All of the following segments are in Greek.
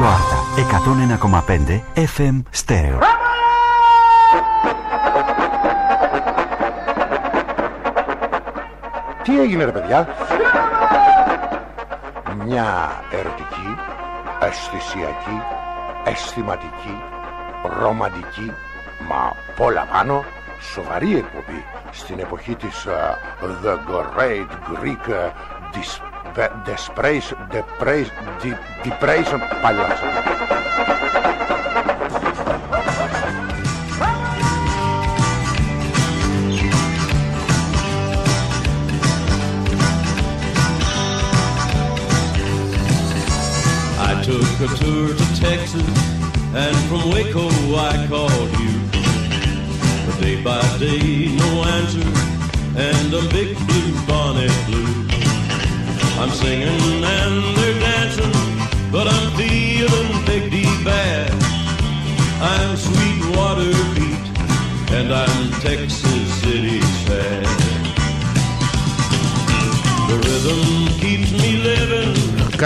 Ράδιο Άρτα 101,5 FM Στέρεο. Τι έγινε ρε παιδιά; Μια ερωτική Αισθησιακή Αισθηματική Ρομαντική Μα πολλά πάνω Σοβαρή εκπομπή Στην εποχή της uh, The Great Greek uh, Depression τι πρέπει να πει,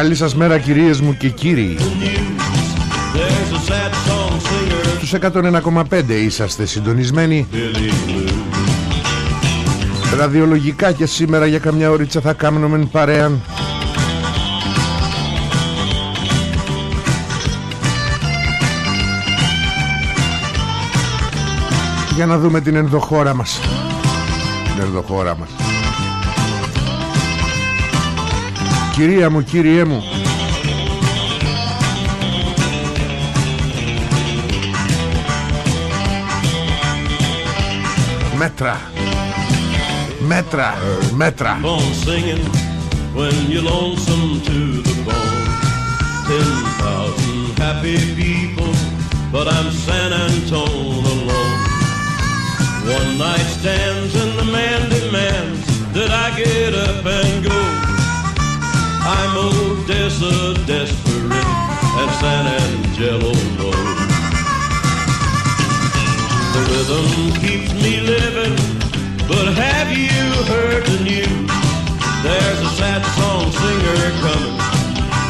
Καλή σας μέρα κυρίες μου και κύριοι. Στους 101,5 είσαστε συντονισμένοι. Ραδιολογικά και σήμερα για καμιά ώριτσα θα κάνουμε παρέα Για να δούμε την ενδοχώρα μας. Την ενδοχώρα μας Κυρία μου, κύριέ μου Μέτρα Μέτρα Μέτρα When you're lonesome to the bone Ten thousand happy people But I'm San Antone alone One night stands and the man demands That I get up and go I'm Odessa desperate at San Angelo Road. The rhythm keeps me living, but have you heard the news? There's a sad song singer coming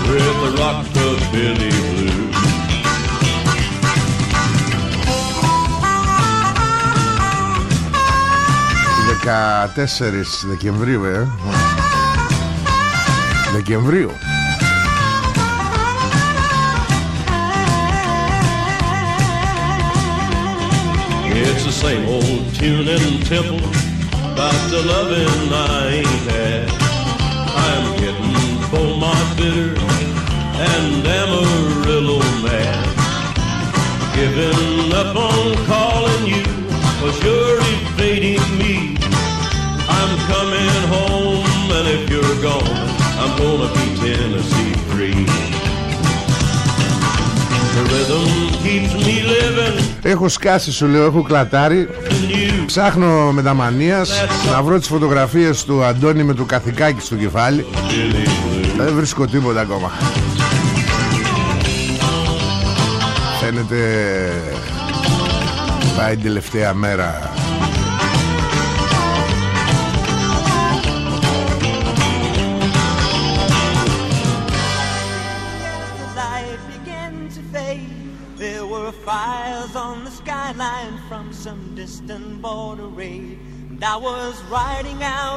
with the rockabilly blues. Δεκατέσσερις Δεκεμβρίου, ε. Δεκεμβρίου It's the same old tune in temple About the loving I ain't had I'm getting Beaumont bitter And Amarillo mad Giving up on calling you Cause you're evading me I'm coming home And if you're gone I'm gonna be Tennessee free. The rhythm keeps me living. Έχω σκάσει σου λέω, έχω κλατάρει Ψάχνω με τα μανίας Να βρω τις φωτογραφίες του Αντώνη με το καθηκάκι στο κεφάλι Δεν βρίσκω τίποτα ακόμα Φαίνεται Πάει την τελευταία μέρα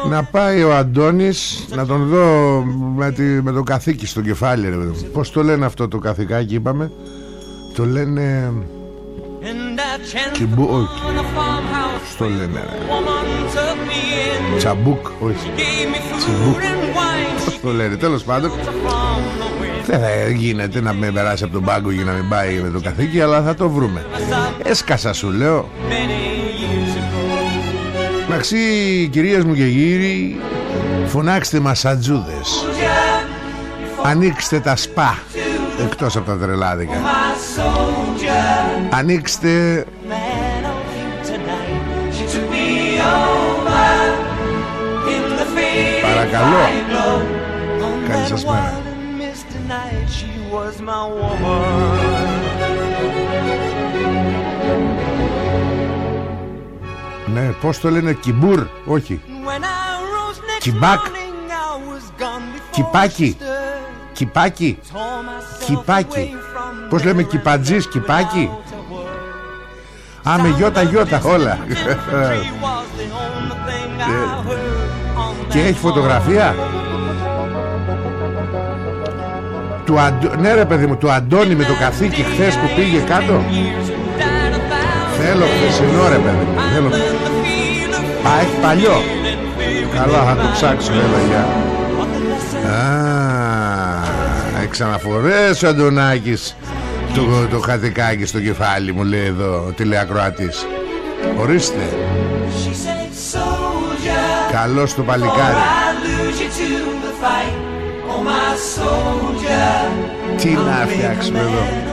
Να πάει ο Αντώνης Να τον δω με, τη, με το καθήκη στο κεφάλι ρε, Πώς το λένε αυτό το καθηκάκι είπαμε; Το λένε Κιμπού όχι. Πώς το λένε ρε. Τσαμπούκ Όχι. Τσιμπούκ. Πώς το λένε. Τέλος πάντων δεν θα γίνεται να με περάσει από τον πάγκο για να μην πάει με το καθήκη Αλλά θα το βρούμε. Έσκασα σου λέω Εντάξει κυρίες μου και γύρι Φωνάξτε μασατζούδες Ανοίξτε τα σπα Εκτός από τα τρελάδικα. Ανοίξτε Παρακαλώ. Καλή σας μέρα Ναι, πώς το λένε, κιμπούρ, όχι. Κιμπάκ. Κιπάκι. Κιπάκι. Κιπάκι. Πως λέμε κυπατζής, κυπάκι Α με γιώτα γιώτα όλα. Και έχει φωτογραφία; του Αντ... Ναι ρε παιδί μου Του Αντώνη με το καθήκη χθες που πήγε κάτω Θέλω χθεσινό ρε παιδί μου Θέλω... Α έχει παλιό. Καλά θα το ψάξω έλα για Α, ξαναφορές ο Αντωνάκης. Το, το χατικάκι στο κεφάλι μου λέει εδώ ο τηλεακροατής. Ορίστε. Καλώς το παλικάρι. Τι να φτιάξουμε εδώ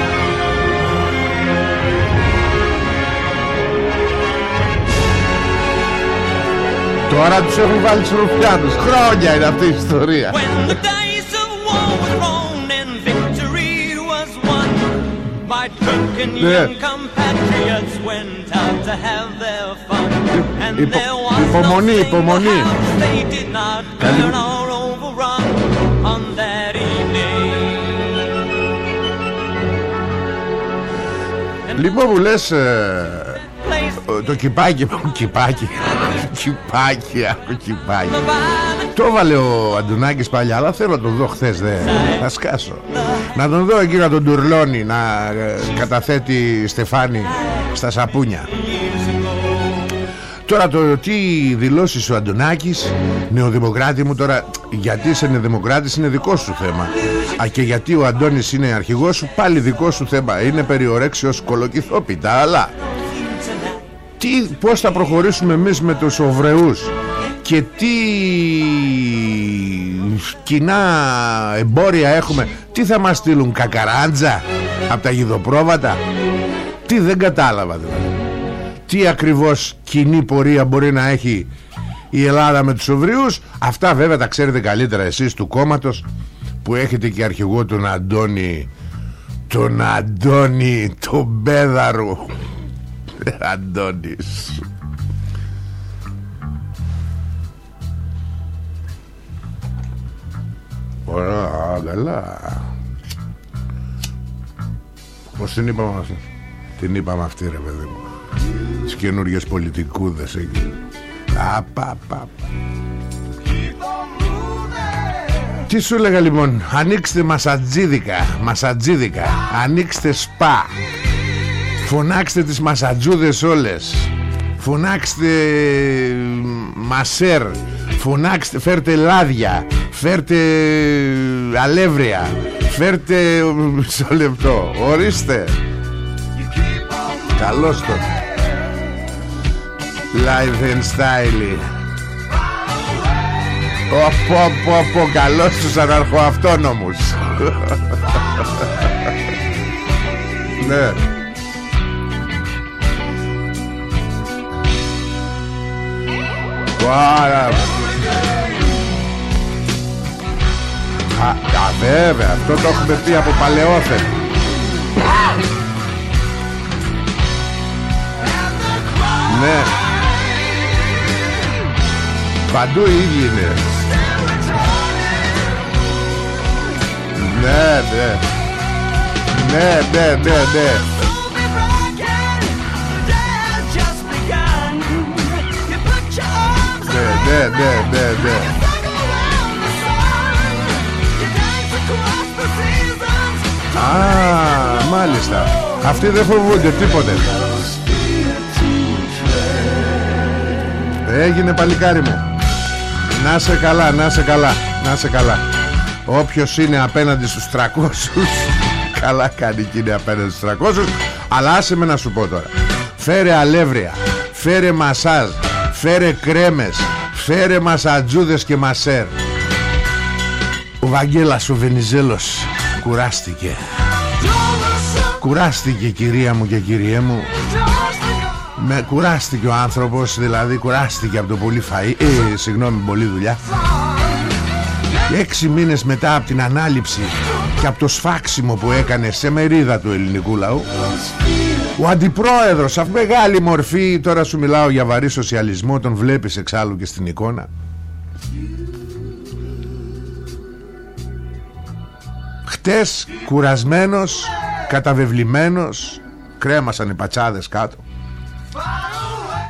Τώρα τους έχουν βάλει στους ρουφιάνους. Χρόνια είναι αυτή η ιστορία. Ναι. Υπομονή, υπομονή. Λοιπόν μου λες ε, Το κυπάκι Κυπάκι Κυπάκι Κυπάκι Το έβαλε ο Αντουνάκης παλιά Αλλά θέλω να τον δω χθες δε. Θα σκάσω. Να τον δω εκεί να τον τουρλώνει Να ε, καταθέτει Στεφάνη Στα σαπούνια. Τώρα το τι δηλώσεις ο Αντωνάκης Νεοδημοκράτη μου τώρα Γιατί είσαι νεοδημοκράτης είναι δικό σου θέμα. Α και γιατί ο Αντώνης είναι αρχηγός σου Πάλι δικό σου θέμα. Είναι περιορέξιος κολοκυθόπιτα Αλλά τι, Πώς θα προχωρήσουμε εμείς με τους Οβρεούς Και τι Κοινά εμπόρια έχουμε Τι θα μας στείλουν κακαράντζα Από τα γιδοπρόβατα Τι δεν κατάλαβα δηλαδή. Τι ακριβώς κοινή πορεία μπορεί να έχει η Ελλάδα με τους Οβρίους αυτά βέβαια τα ξέρετε καλύτερα εσείς του κόμματος που έχετε και αρχηγό τον Αντώνη τον Αντώνη τον Πέδαρου Αντώνης. Ωραία, καλά. Πώς την είπαμε αυτή Την είπαμε αυτή ρε παιδί μου; Τις καινούργιες πολιτικούδες εκεί. Απα, Τι σου έλεγα λοιπόν; Ανοίξτε μασατζίδικα Μασατζίδικα. Ανοίξτε σπα Φωνάξτε τις μασατζούδες όλες. Φωνάξτε Μασέρ. Φωνάξτε Φέρτε λάδια. Φέρτε αλεύρια. Φέρτε Μισό λεπτό. Ορίστε. Καλώς το. Live and style. Οπό πω πω Καλώς τους αναρχοαυτόνομους. Ναι Πάρα Α, βέβαια Αυτό το έχουμε πει από παλαιόθεν Ναι. Παντού οι ίδιοι είναι. Ναι ναι. Ναι ναι ναι ναι Ναι ναι ναι ναι. Ναι Α, μάλιστα. Αυτοί δεν φοβούνται τίποτε. Έγινε παλικάρι μου. Να σε καλά, να σε καλά Να σε καλά. Όποιος είναι απέναντι στους 300 Καλά κάνει και είναι απέναντι στους 300 Αλλά άσε με να σου πω τώρα. Φέρε αλεύρια Φέρε μασάζ Φέρε κρέμες Φέρε μασατζούδες και μασέρ Ο Βαγγέλας ο Βενιζέλος Κουράστηκε. Κουράστηκε κυρία μου και κυριέ μου. Με κουράστηκε ο άνθρωπος Δηλαδή κουράστηκε από το πολύ φαΐ ε, Συγγνώμη πολύ δουλειά. Έξι μήνες μετά από την ανάληψη Και από το σφάξιμο που έκανε Σε μερίδα του ελληνικού λαού Ο αντιπρόεδρος Αυτή μεγάλη μορφή Τώρα σου μιλάω για βαρύ σοσιαλισμό Τον βλέπεις εξάλλου και στην εικόνα. Χτες κουρασμένος Καταβεβλημένος Κρέμασαν οι πατσάδες κάτω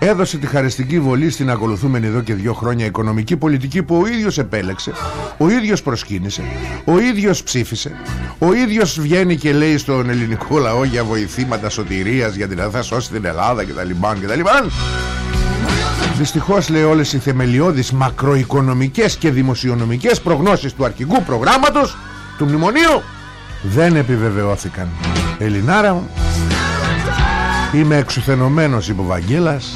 έδωσε τη χαριστική βολή στην ακολουθούμενη εδώ και δύο χρόνια οικονομική πολιτική που ο ίδιος επέλεξε, ο ίδιος προσκύνησε, ο ίδιος ψήφισε, ο ίδιος βγαίνει και λέει στον ελληνικό λαό για βοηθήματα σωτηρίας, για την θα σώσει την Ελλάδα κτλ. κτλ. Δυστυχώς λέει όλες οι θεμελιώδεις μακροοικονομικές και δημοσιονομικές προγνώσεις του αρχικού προγράμματος του μνημονίου δεν επιβεβαιώθηκαν. Ελληνάρα μου Είμαι εξουθενωμένος είπε ο Βαγγέλας.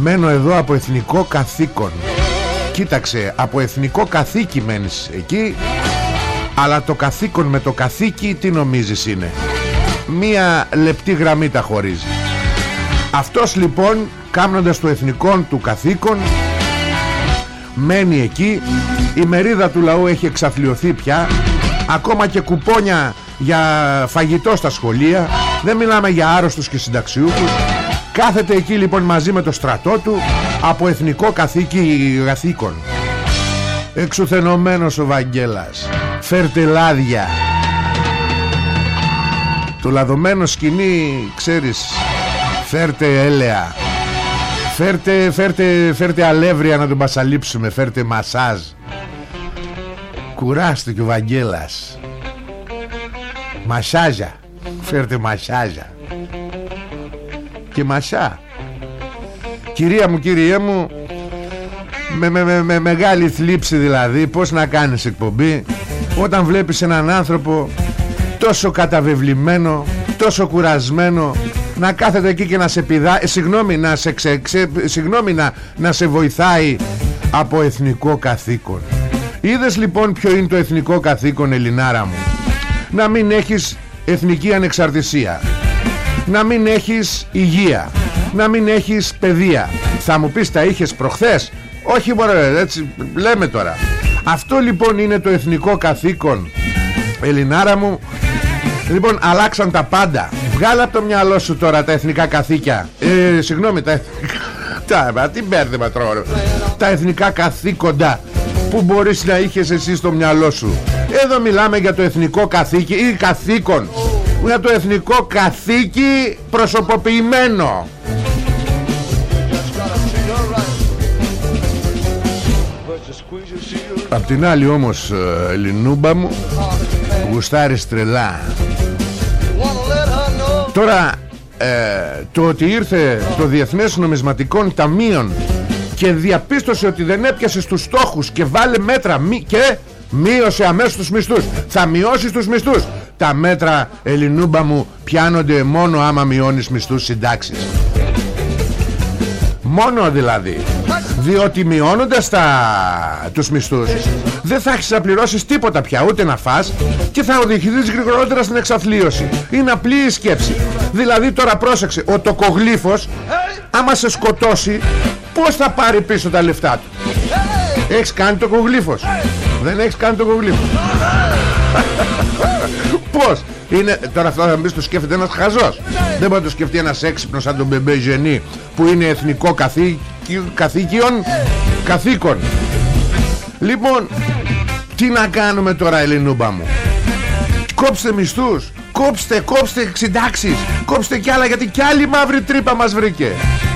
Μένω εδώ από εθνικό καθήκον. Κοίταξε Από εθνικό καθήκη μένεις εκεί Αλλά το καθήκον με το καθήκη Τι νομίζεις είναι; Μία λεπτή γραμμή τα χωρίζει. Αυτός λοιπόν Κάμνοντας το εθνικό του καθήκον Μένει εκεί. Η μερίδα του λαού έχει εξαθλιωθεί πια. Ακόμα και κουπόνια για φαγητό στα σχολεία δεν μιλάμε για άρρωστους και συνταξιούχους. Κάθεται εκεί λοιπόν μαζί με το στρατό του από εθνικό καθήκη καθήκον. Εξουθενωμένος ο Βαγγέλας. Φέρτε λάδια το λαδωμένο σκηνή ξέρεις φέρτε έλεα φέρτε, φέρτε, φέρτε αλεύρια να τον πασαλείψουμε φέρτε μασάζ. Κουράστηκε ο Βαγγέλας. Μασάζα Φέρτε μασάζα. Και μασά. Κυρία μου κύριέ μου με, με, με, μεγάλη θλίψη δηλαδή Πως να κάνεις εκπομπή Όταν βλέπεις έναν άνθρωπο Τόσο καταβεβλημένο Τόσο κουρασμένο Να κάθεται εκεί και να σε πηδά ε, Συγγνώμη να σε, ξε, συγγνώμη να, να σε βοηθάει Από εθνικό καθήκον. Είδες λοιπόν ποιο είναι το εθνικό καθήκον Ελληνάρα μου; Να μην έχεις εθνική ανεξαρτησία. Να μην έχεις υγεία. Να μην έχεις παιδεία. Θα μου πεις τα είχες προχθές; Όχι μωρέ έτσι λέμε τώρα. Αυτό λοιπόν είναι το εθνικό καθήκον Ελληνάρα μου. Λοιπόν αλλάξαν τα πάντα. Βγάλε από το μυαλό σου τώρα τα εθνικά καθήκια. Ε, Συγγνώμη τα εθνικά Τι μπέρδεμα τρώω Τα εθνικά καθήκοντα Που μπορείς να είχες εσύ στο μυαλό σου. Εδώ μιλάμε για το εθνικό καθήκη ή καθήκον. Για το εθνικό καθήκη προσωποποιημένο. Απ' την άλλη όμως ε, Ελληνούμπα μου Γουστάρεις τρελά. Τώρα ε, Το ότι ήρθε Το Διεθνές Νομισματικών Ταμείων Και διαπίστωσε ότι δεν έπιασε τους στόχους Και βάλε μέτρα Και Μείωσε αμέσως τους μισθούς. Θα μειώσεις τους μισθούς. Τα μέτρα Ελληνούμπα μου πιάνονται μόνο άμα μειώνεις μισθούς συντάξεις. Μόνο δηλαδή. Διότι μειώνοντας τα... τους μισθούς. Δεν θα έχεις να πληρώσεις τίποτα πια Ούτε να φας Και θα οδηγηθείς γρηγορότερα στην εξαθλίωση. Είναι απλή η σκέψη. Δηλαδή τώρα πρόσεξε Ο τοκογλύφος Άμα σε σκοτώσει Πώς θα πάρει πίσω τα λεφτά του; Έχεις κάνει το κογλύφος. Δεν έχεις κάνει το κογλύφος. Πώς; Είναι, Τώρα αυτό θα μπεις το σκέφτεται ένας χαζός. Δεν μπορεί να το σκεφτεί ένας έξυπνος σαν τον Μπεμπέ Ζενή Που είναι εθνικό καθήκιον Καθήκον. Λοιπόν Τι να κάνουμε τώρα Ελληνούμπα μου; Κόψτε μισθούς Κόψτε, κόψτε συντάξεις Κόψτε κι άλλα γιατί κι άλλη μαύρη τρύπα μας βρήκε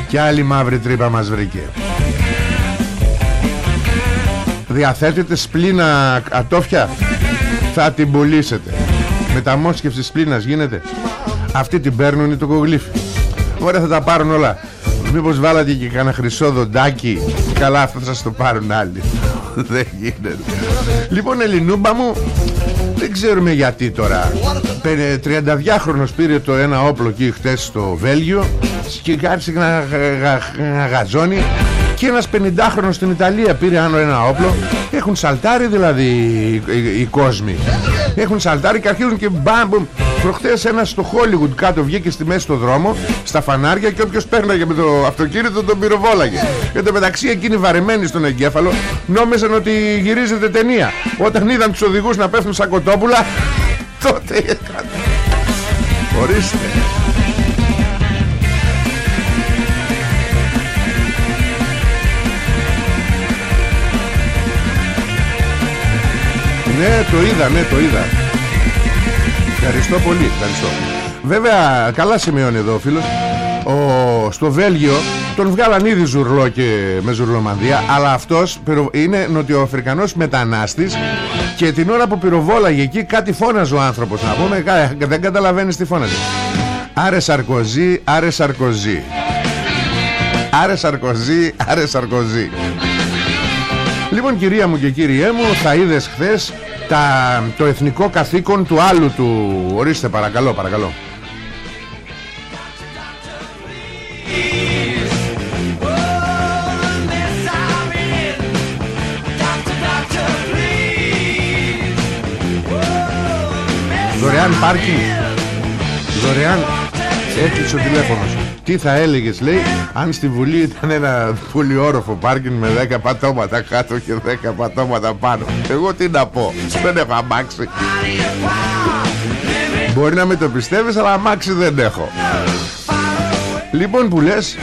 Κι άλλη μαύρη τρύπα μας βρήκε. Διαθέτετε σπλήνα ατόφια; Θα την πουλήσετε. Μεταμόσχευση σπλήνας γίνεται. Αυτή την παίρνουν οι τοκογλύφοι ωραία θα τα πάρουν όλα. Μήπως βάλατε και κανένα χρυσό δοντάκι. Καλά αυτό θα σας το πάρουν άλλοι δεν γίνεται. Λοιπόν Ελληνούμπα μου δεν ξέρουμε γιατί τώρα. 32χρονος πήρε το ένα όπλο εκεί χτες στο Βέλγιο και άρχισε να γαζώνει. Και ένας 50χρονος στην Ιταλία πήρε άνω ένα όπλο. Έχουν σαλτάρει δηλαδή οι, οι, οι κόσμοι Έχουν σαλτάρει και αρχίζουν και μπαμ μπαμ. Προχθές ένας στο Hollywood κάτω βγήκε στη μέση του δρόμο Στα φανάρια και όποιος πέρναγε με το αυτοκίνητο τον πυροβόλαγε. Και το μεταξύ εκείνοι βαρεμένοι στον εγκέφαλο Νόμιζαν ότι γυρίζεται ταινία. Όταν είδαν τους οδηγούς να πέφτουν σαν κοτόπουλα Τότε Ορίστε Ναι το είδα, ναι το είδα. Ευχαριστώ πολύ, ευχαριστώ. Βέβαια καλά σημειώνει εδώ ο φίλος. Ο, Στο Βέλγιο τον βγάλαν ήδη ζουρλό και με ζουρλομανδία Αλλά αυτός είναι νοτιοαφρικανός μετανάστης Και την ώρα που πυροβόλαγε εκεί κάτι φώναζε ο άνθρωπος Να πούμε. Δεν καταλαβαίνεις τι φώναζε. Άρε Σαρκοζή, άρε Σαρκοζή. Άρε Σαρκοζή, άρε Σαρκοζή. Λοιπόν κυρία μου και κύριέ μου Θα είδες χθες τα, το εθνικό καθήκον του άλλου του. Ορίστε παρακαλώ παρακαλώ. Δωρεάν πάρκινγκ. Δωρεάν Έκλεισε ο τηλέφωνος. Τι θα έλεγες λέει Αν στη Βουλή ήταν ένα πολύ όροφο πάρκινγκ Με 10 πατώματα κάτω και 10 πατώματα πάνω. Εγώ τι να πω Δεν έχω αμάξι. Μπορεί να με το πιστεύεις Αλλά αμάξι δεν έχω. Λοιπόν που λες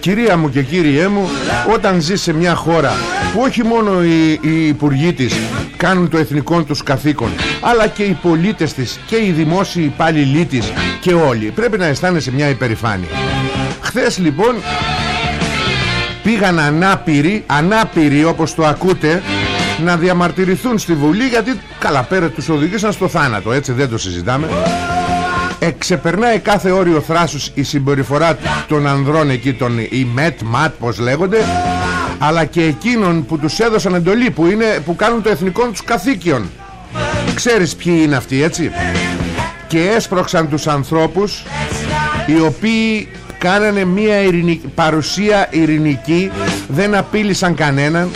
Κυρία μου και κύριέ μου Όταν ζεις σε μια χώρα Που όχι μόνο οι, οι υπουργοί της Κάνουν το εθνικό τους καθήκον. Αλλά και οι πολίτες της Και οι δημόσιοι υπάλληλοι της Και όλοι. Πρέπει να αισθάνεσαι μια υπερηφάνεια. Χθες λοιπόν Πήγαν ανάπηροι Ανάπηροι όπως το ακούτε Να διαμαρτυρηθούν στη Βουλή Γιατί καλά πέρα τους οδηγήσαν στο θάνατο. Έτσι δεν το συζητάμε. Εξεπερνάει κάθε όριο θράσους η συμπεριφορά των ανδρών εκεί των οι ΜΕΤ, ΜΑΤ πως λέγονται αλλά και εκείνων που τους έδωσαν εντολή που, είναι, που κάνουν το εθνικό τους καθήκιον ξέρεις ποιοι είναι αυτοί έτσι; Και έσπρωξαν τους ανθρώπους οι οποίοι κάνανε μια παρουσία ειρηνική δεν απείλησαν κανέναν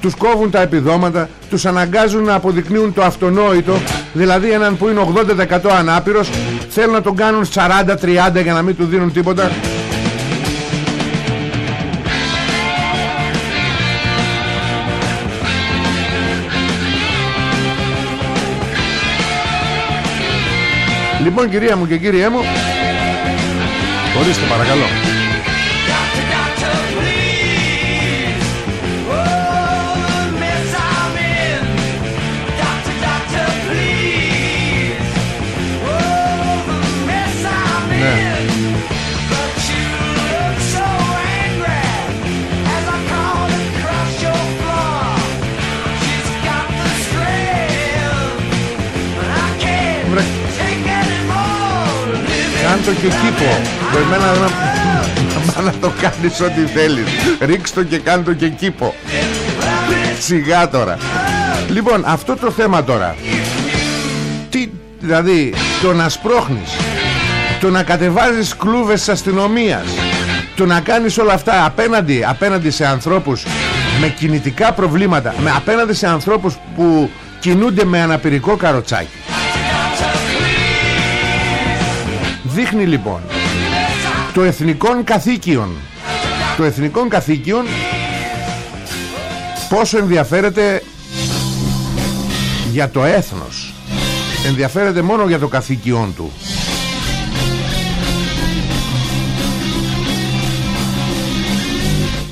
τους κόβουν τα επιδόματα τους αναγκάζουν να αποδεικνύουν το αυτονόητο δηλαδή έναν που είναι 80% ανάπηρος θέλουν να τον κάνουν 40-30 για να μην του δίνουν τίποτα Λοιπόν κυρία μου και κύριέ μου Ορίστε παρακαλώ το και κήπο Εμένα να, να το κάνεις ό,τι θέλεις. Ρίξ το και κάν το και κήπο Σιγά τώρα. Λοιπόν αυτό το θέμα τώρα. Τι δηλαδή Το να σπρώχνεις Το να κατεβάζεις κλούβες της αστυνομίας Το να κάνεις όλα αυτά απέναντι, απέναντι σε ανθρώπους Με κινητικά προβλήματα με, Απέναντι σε ανθρώπους που κινούνται με αναπηρικό καροτσάκι Δείχνει λοιπόν το εθνικών καθήκιον το εθνικών καθήκιον πόσο ενδιαφέρεται για το έθνος. Ενδιαφέρεται μόνο για το καθήκιον του.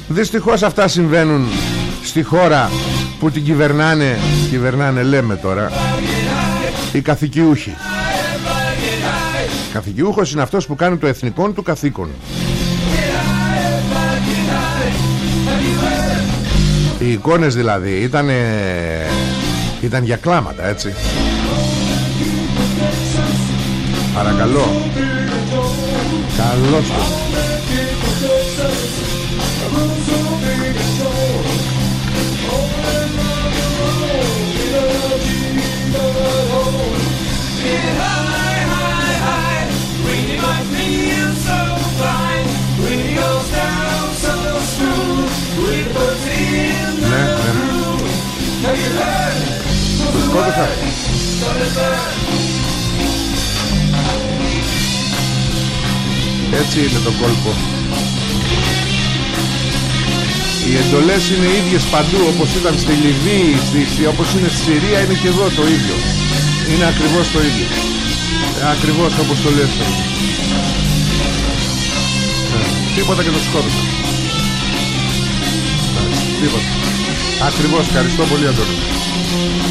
Δυστυχώς αυτά συμβαίνουν στη χώρα που την κυβερνάνε κυβερνάνε λέμε τώρα οι καθηκιούχοι Καθηγιούχος είναι αυτός που κάνει το εθνικό του καθήκον. Οι εικόνες δηλαδή ήταν Ήταν για κλάματα έτσι. Παρακαλώ. Καλώς το Το σκότωσα Έτσι είναι το κόλπο. Οι εντολές είναι ίδιες παντού όπως ήταν στη Λιβύη, στη, στη, όπως είναι στη Συρία είναι και εδώ το ίδιο. Είναι ακριβώς το ίδιο. Ακριβώς όπως το λες. Ε, Τίποτα και το σκότωσαν Τίποτα. Ακριβώς, ευχαριστώ πολύ Αντώνη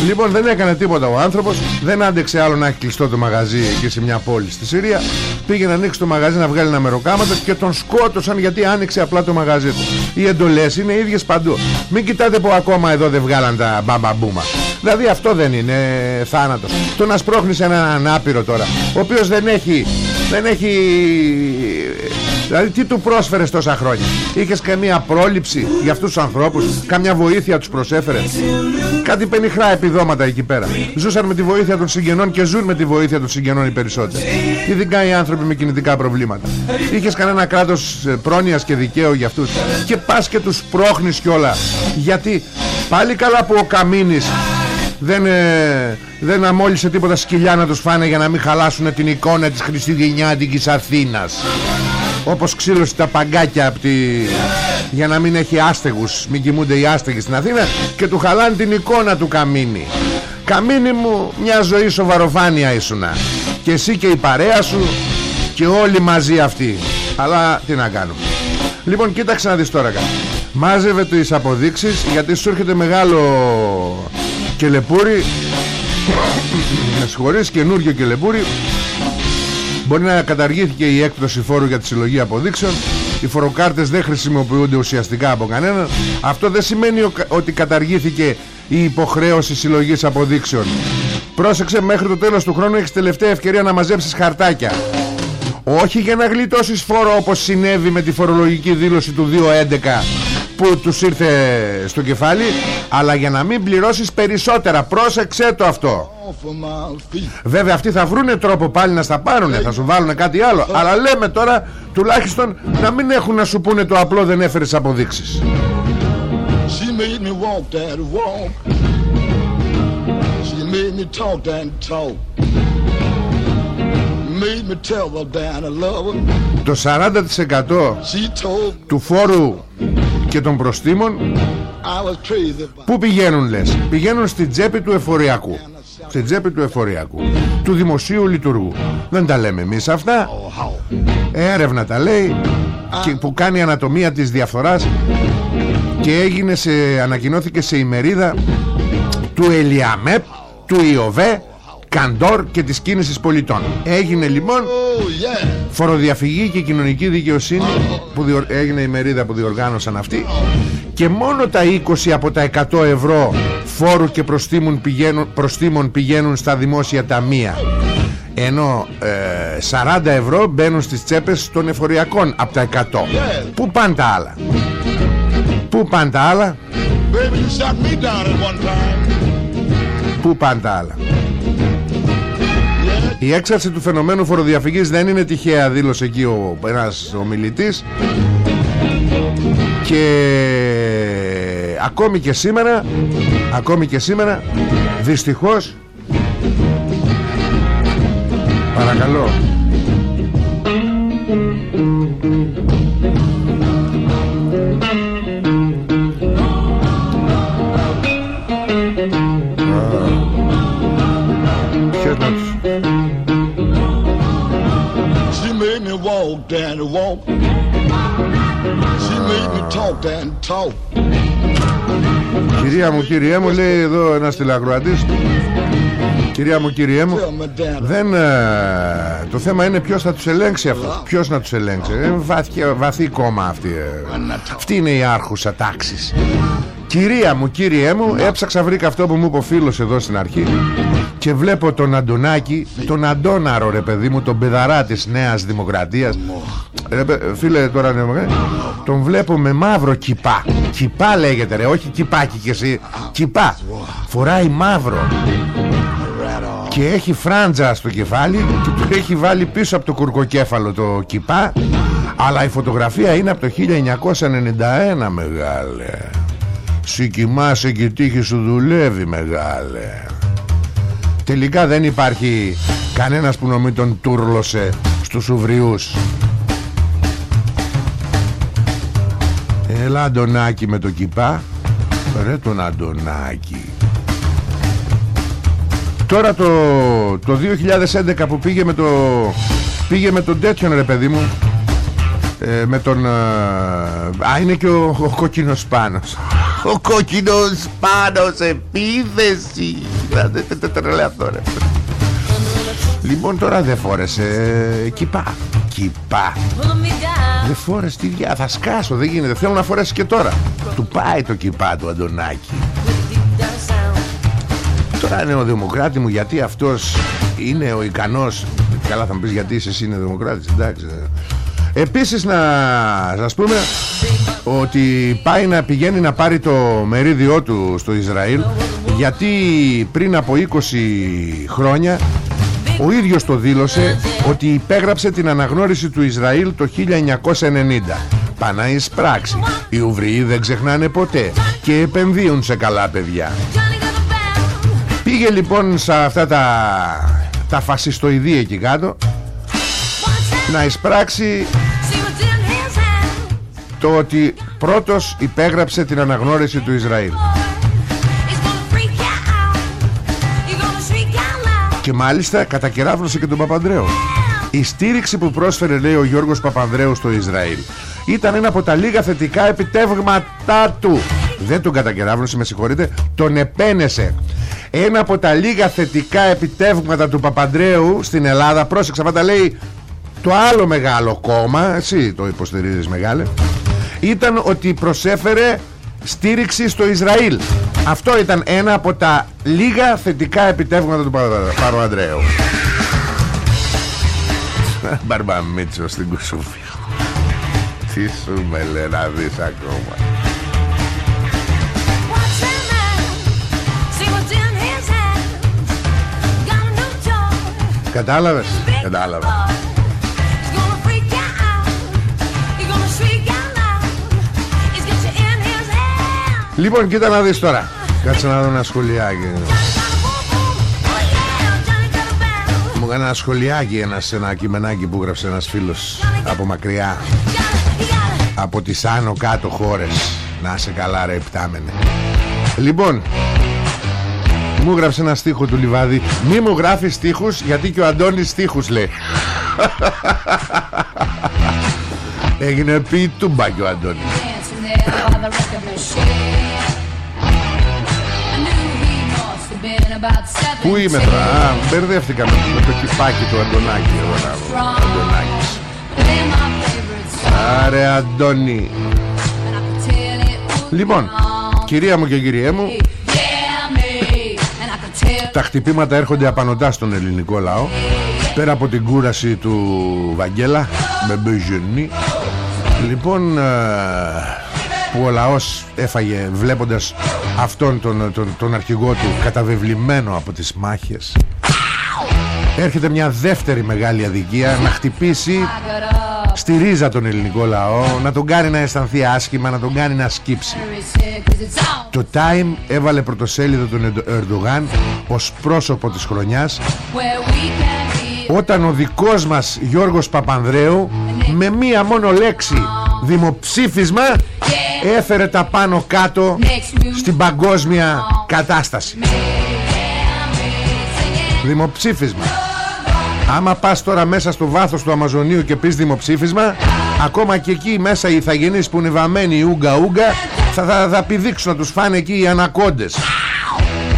Λοιπόν δεν έκανε τίποτα ο άνθρωπος Δεν άντεξε άλλο να έχει κλειστό το μαγαζί Εκεί σε μια πόλη στη Συρία. Πήγε να ανοίξει το μαγαζί να βγάλει ένα μεροκάματος Και τον σκότωσαν γιατί άνοιξε απλά το μαγαζί του. Οι εντολές είναι ίδιες παντού. Μην κοιτάτε που ακόμα εδώ δεν βγάλαν τα μπαμπαμπούμα Δηλαδή αυτό δεν είναι θάνατος. Το να σπρώχνεις έναν ανάπηρο τώρα Ο οποίος δεν έχει Δεν έχει Δηλαδή τι του πρόσφερες τόσα χρόνια; Είχες καμία πρόληψη για αυτούς τους ανθρώπους; Καμιά βοήθεια τους προσέφερες; Κάτι πενιχρά επιδόματα εκεί πέρα. Ζούσαν με τη βοήθεια των συγγενών Και ζουν με τη βοήθεια των συγγενών οι περισσότεροι. Ειδικά οι άνθρωποι με κινητικά προβλήματα; Είχες κανένα κράτος ε, πρόνοιας και δικαίου για αυτούς; Και πας και τους πρόχνεις κιόλα. Γιατί πάλι καλά που ο Καμίνης δεν, ε, δεν αμόλυσε τίποτα σκυλιά να τους φάνε για να μην χαλάσουν την εικόνα της Χριστουγεννιάτικης Αθήνας όπως ξύλωσε τα παγκάκια από τη... για να μην έχει άστεγους μην κοιμούνται οι άστεγοι στην Αθήνα και του χαλάνε την εικόνα του Καμίνη. Καμίνη μου μια ζωή σοβαροφάνεια ήσουνα. Και εσύ και η παρέα σου και όλοι μαζί αυτοί. Αλλά τι να κάνουμε. Λοιπόν κοίταξε να δεις τώρα κάτι. Μάζευε τις αποδείξεις γιατί σου έρχεται μεγάλο κελεπούρι. Με συγχωρείς καινούργιο κελεπούρι Μπορεί να καταργήθηκε η έκπτωση φόρου για τη συλλογή αποδείξεων. Οι φοροκάρτες δεν χρησιμοποιούνται ουσιαστικά από κανέναν. Αυτό δεν σημαίνει ότι καταργήθηκε η υποχρέωση συλλογής αποδείξεων. Πρόσεξε μέχρι το τέλος του χρόνου έχεις τελευταία ευκαιρία να μαζέψεις χαρτάκια. Όχι για να γλιτώσεις φόρο όπως συνέβη με τη φορολογική δήλωση του 2011 που τους ήρθε στο κεφάλι αλλά για να μην πληρώσεις περισσότερα. Πρόσεξε το αυτό. Βέβαια αυτοί θα βρούνε τρόπο πάλι να στα πάρουνε θα σου βάλουν κάτι άλλο. Αλλά λέμε τώρα τουλάχιστον να μην έχουν να σου πούνε το απλό δεν έφερες αποδείξεις. She made me walk that walk. She made me talk that talk. Made me tell her that I love her. Το 40% του φόρου και των προστήμων Πού πηγαίνουν λες; Πηγαίνουν στην τσέπη του εφοριακού. Στην τσέπη του εφοριακού. Του δημοσίου λειτουργού. Δεν τα λέμε εμείς αυτά. Έρευνα τα λέει και Που κάνει ανατομία της διαφθοράς Και έγινε σε, ανακοινώθηκε σε ημερίδα Του Ελιαμέπ Του Ιωβέ Καντόρ και της κίνησης πολιτών. Έγινε λοιπόν φοροδιαφυγή και κοινωνική δικαιοσύνη που έγινε η μερίδα που διοργάνωσαν αυτοί. Και μόνο τα 20 από τα 100 ευρώ φόρου και προστήμων πηγαίνουν, προστήμων πηγαίνουν στα δημόσια ταμεία. Ενώ ε, 40 ευρώ μπαίνουν στις τσέπες των εφοριακών από τα 100 Πού πάνε τα άλλα; Πού πάνε τα άλλα; Πού πάνε τα άλλα; Η έξαρση του φαινομένου φοροδιαφυγής δεν είναι τυχαία δήλωσε εκεί ο, ένας ομιλητής. Και ακόμη και σήμερα ακόμη και σήμερα δυστυχώς παρακαλώ Κυρία μου, κύριέ μου, λέει εδώ ένας τηλεακροατής. Κυρία μου, κύριέ μου δεν, ε, Το θέμα είναι ποιος θα τους ελέγξει αυτό. Ποιος να τους ελέγξει. Είναι βαθύ, βαθύ κόμμα αυτή ε. Αυτή είναι η άρχουσα τάξης. Κυρία μου, κύριέ μου Έψαξα βρήκα αυτό που μου είπε ο φίλος εδώ στην αρχή Και βλέπω τον Αντωνάκη Τον Αντώναρο ρε παιδί μου Τον πεδαρά της Νέας Δημοκρατίας. Ρε, Φίλε τώρα Τον βλέπω με μαύρο κυπά. Κυπά λέγεται ρε Όχι κυπάκι και εσύ. Κυπά. Φοράει μαύρο. Και έχει φράντζα στο κεφάλι και του έχει βάλει πίσω από το κουρκοκέφαλο το κυπά. Αλλά η φωτογραφία είναι από το 1991 μεγάλε. Συ κοιμάσαι και η τύχη σου δουλεύει μεγάλε Τελικά δεν υπάρχει κανένας που να μην τον τούρλωσε στους ουβριούς. Έλα Αντωνάκη με το κυπά. Ρε τον Αντωνάκη. Τώρα το, το 2011 που πήγε με το Πήγε με τον τέτοιον ρε παιδί μου ε, Με τον ε, Α είναι και ο, ο κόκκινος Πάνος Ο κόκκινος Πάνος Επίθεση. Τρελέ αυτό ρε. Λοιπόν τώρα δεν φόρεσε. Ε, Κυπά. Κυπά. Δεν φόρεσε τι διά Θα σκάσω δεν γίνεται. Θέλω να φορέσει και τώρα. Του πάει το κυπά του Αντωνάκη. Τώρα είναι ο Δημοκράτη μου γιατί αυτός είναι ο ικανός. Καλά θα μου πεις γιατί εσύ είναι Δημοκράτης Εντάξει Επίσης να σας πούμε ότι πάει να πηγαίνει να πάρει το μερίδιό του στο Ισραήλ γιατί πριν από 20 χρόνια ο ίδιος το δήλωσε ότι υπέγραψε την αναγνώριση του Ισραήλ το 1990 Πανά εις πράξη. Οι Ουβριοί δεν ξεχνάνε ποτέ Και επενδύουν σε καλά παιδιά. Πήγε λοιπόν σε αυτά τα, τα φασιστοειδή εκεί κάτω Να εισπράξει το ότι πρώτος υπέγραψε την αναγνώριση του Ισραήλ. Και μάλιστα κατακεράβλωσε και τον Παπανδρέο. Η στήριξη που πρόσφερε λέει ο Γιώργος Παπανδρέου στο Ισραήλ Ήταν ένα από τα λίγα θετικά επιτεύγματά του. Δεν τον κατακεράβλωσε με συγχωρείτε Τον επένεσε. Ένα από τα λίγα θετικά επιτεύγματα του Παπανδρέου στην Ελλάδα Πρόσεξα πάντα λέει το άλλο μεγάλο κόμμα Εσύ το υποστηρίζεις μεγάλε Ήταν ότι προσέφερε στήριξη στο Ισραήλ. Αυτό ήταν ένα από τα λίγα θετικά επιτεύγματα του Παροαντρέου Μπαρμπαμίτσο στην Κουσούφια. Τι σου με λέει να δεις ακόμα. Κατάλαβες; Κατάλαβες Λοιπόν κοίτα να δεις τώρα. Κάτσε να δω ένα σχολιάκι. Μου έκανε ένα σχολιάκι ένας, ένα κειμενάκι που γράψε ένας φίλος από μακριά Από τις άνω κάτω χώρες. Να σε καλά ρε επτάμενε. Λοιπόν Μου γράψε ένα στίχο του Λιβάδη. Μη μου γράφεις στίχους γιατί και ο Αντώνης στίχους λέει Έγινε πει τούμπα και ο Αντώνης Πού είμαι τώρα; Α, μπερδεύτηκα με, το κυπάκι του Αντωνάκη εδώ Αντωνάκης. Άρε Αντώνη. Λοιπόν Κυρία μου και κυριέ μου Τα χτυπήματα έρχονται απανοτά στον ελληνικό λαό Πέρα από την κούραση του Βαγγέλα Με μπεζενή. Λοιπόν ε, που ο λαός έφαγε βλέποντας αυτόν τον, τον, τον αρχηγό του καταβεβλημένο από τις μάχες. Έρχεται μια δεύτερη μεγάλη αδικία να χτυπήσει στη ρίζα τον ελληνικό λαό να τον κάνει να αισθανθεί άσχημα να τον κάνει να σκύψει. Το Time έβαλε πρωτοσέλιδο τον Ερντογάν ως πρόσωπο της χρονιάς όταν ο δικός μας Γιώργος Παπανδρέου με μία μόνο λέξη δημοψήφισμα έφερε τα πάνω κάτω στην παγκόσμια κατάσταση. Δημοψήφισμα. Άμα πας τώρα μέσα στο βάθος του Αμαζονίου και πεις δημοψήφισμα ακόμα και εκεί μέσα οι ηθαγενείς που είναι βαμμένοι ούγκα ούγκα θα, θα, θα πηδήξουν να τους φάνε εκεί οι ανακόντες.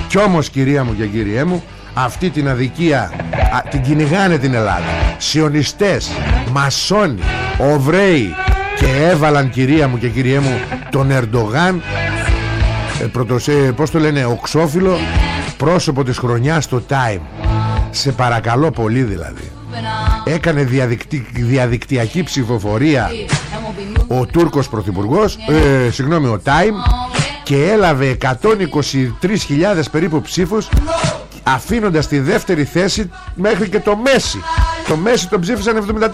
Κι όμως κυρία μου και κύριέ μου αυτή την αδικία α, την κυνηγάνε την Ελλάδα. Σιωνιστές, μασόνοι, οβραίοι και έβαλαν κυρία μου και κυριέ μου τον Ερντογάν ε, πρωτοσέ, πώς το λένε οξόφιλο πρόσωπο της χρονιάς στο Time. Σε παρακαλώ πολύ δηλαδή. Έκανε διαδικτυακή ψηφοφορία ο Τούρκος Πρωθυπουργός ε, συγγνώμη ο Time και έλαβε 123.000 περίπου ψήφους αφήνοντας τη δεύτερη θέση μέχρι και το Μέση. Το Μέση τον ψήφισαν 74.000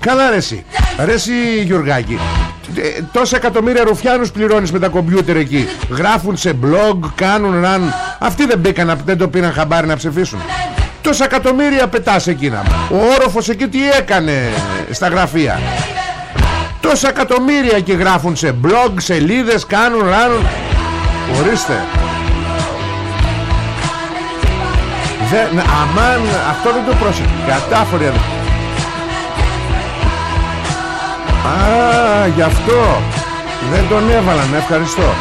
Καλά ρε εσύ Ρε εσύ Γιουργάκη Τόσα εκατομμύρια ρουφιάνους πληρώνεις με τα κομπιούτερ εκεί Γράφουν σε blog Κάνουν run Αυτοί δεν μπήκαν, δεν το πήραν χαμπάρι να ψηφίσουν. Τόσα εκατομμύρια πετάς εκείνα. Ο όροφος εκεί τι έκανε στα γραφεία; Τόσα εκατομμύρια και γράφουν σε blog, σελίδες, κάνουν, ράνουν. Ορίστε. Δεν, αμάν, αυτό δεν το πρόσεχε. Κατάφορη αδε- Α, γι' αυτό. Δεν τον έβαλαν, ευχαριστώ.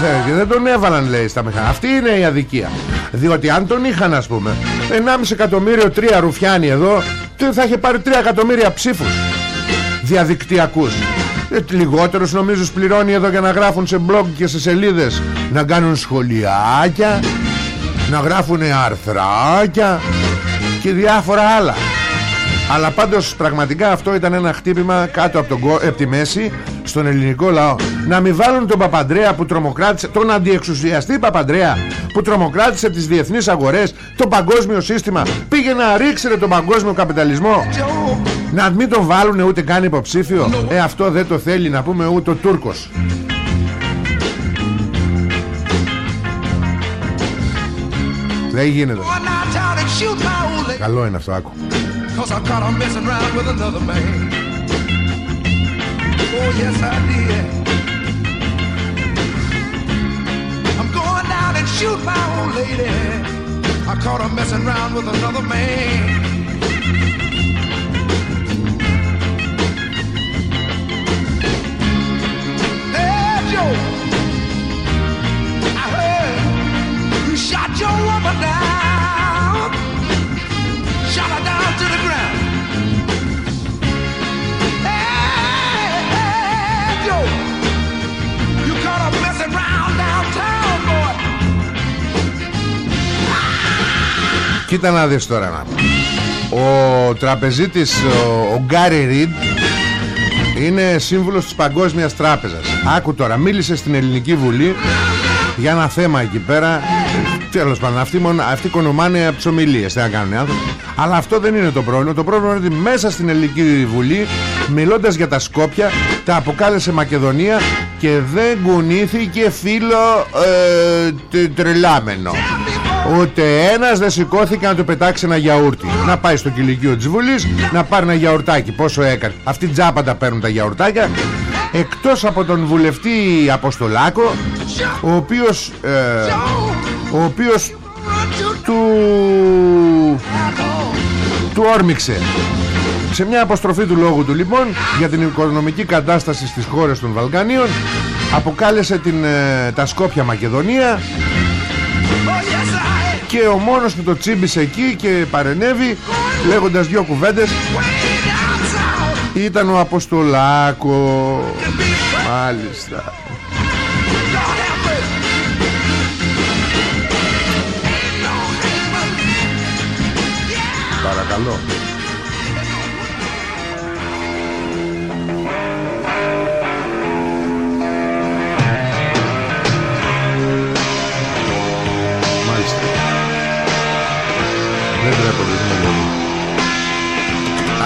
Δεν, δεν τον έβαλαν λέει στα μηχανά. Αυτή είναι η αδικία. Διότι αν τον είχαν ας πούμε 1,5 εκατομμύριο τρία ρουφιάνοι εδώ τι θα είχε πάρει 3 εκατομμύρια ψήφους διαδικτυακούς ε, Λιγότερους νομίζω πληρώνει εδώ για να γράφουν σε blog και σε σελίδες Να κάνουν σχολιάκια Να γράφουν αρθράκια Και διάφορα άλλα αλλά πάντως πραγματικά αυτό ήταν ένα χτύπημα κάτω από, τον, κο- από τη μέση στον ελληνικό λαό. Να μην βάλουν τον Παπαντρέα που τρομοκράτησε, τον αντιεξουσιαστή Παπαντρέα που τρομοκράτησε τις διεθνείς αγορές, το παγκόσμιο σύστημα, πήγε να ρίξει ρε, τον παγκόσμιο καπιταλισμό. Να μην τον βάλουν ούτε καν υποψήφιο. Ε, αυτό δεν το θέλει να πούμε ούτε ο Τούρκος. Δεν γίνεται. Going downtown and shoot my old lady. Καλό είναι αυτό, άκου. Cause I caught her messing around with another man. Oh, yes, I did. I'm going down and shoot my old lady. I caught her messing around with another man. Hey, Joe. I heard you shot your woman down. Κοίτα να δεις τώρα να. Ο τραπεζίτης ο, ο Γκάρι Ριντ είναι σύμβουλος της Παγκόσμιας Τράπεζας. Άκου τώρα μίλησε στην Ελληνική Βουλή για ένα θέμα εκεί πέρα Τέλος πάντων αυτοί, μόνο, αυτοί κονομάνε από τις ομιλίες Δεν θα κάνουν οι άνθρωποι. Αλλά αυτό δεν είναι το πρόβλημα. Το πρόβλημα είναι ότι μέσα στην Ελληνική Βουλή Μιλώντας για τα Σκόπια Τα αποκάλεσε Μακεδονία Και δεν κουνήθηκε φίλο ε, τε- τρελάμενο. Ούτε ένας δεν σηκώθηκε να του πετάξει ένα γιαούρτι. Να πάει στο κηλικείο της Βουλής Να πάρει ένα γιαουρτάκι Πόσο έκανε. Αυτοί τζάπα τα παίρνουν τα γιαουρτάκια. Εκτός από τον βουλευτή Αποστολάκο Ο οποίος ε, Ο οποίος Του Του όρμηξε σε μια αποστροφή του λόγου του λοιπόν για την οικονομική κατάσταση στις χώρες των Βαλκανίων αποκάλεσε την, ε, τα Σκόπια Μακεδονία Oh, yes, I και ο μόνος που το τσίμπησε εκεί και παρενέβη λέγοντας δυο κουβέντες Way down south. ήταν ο Αποστολάκος μάλιστα παρακαλώ μάλιστα δεν τρέπονται δεν είναι.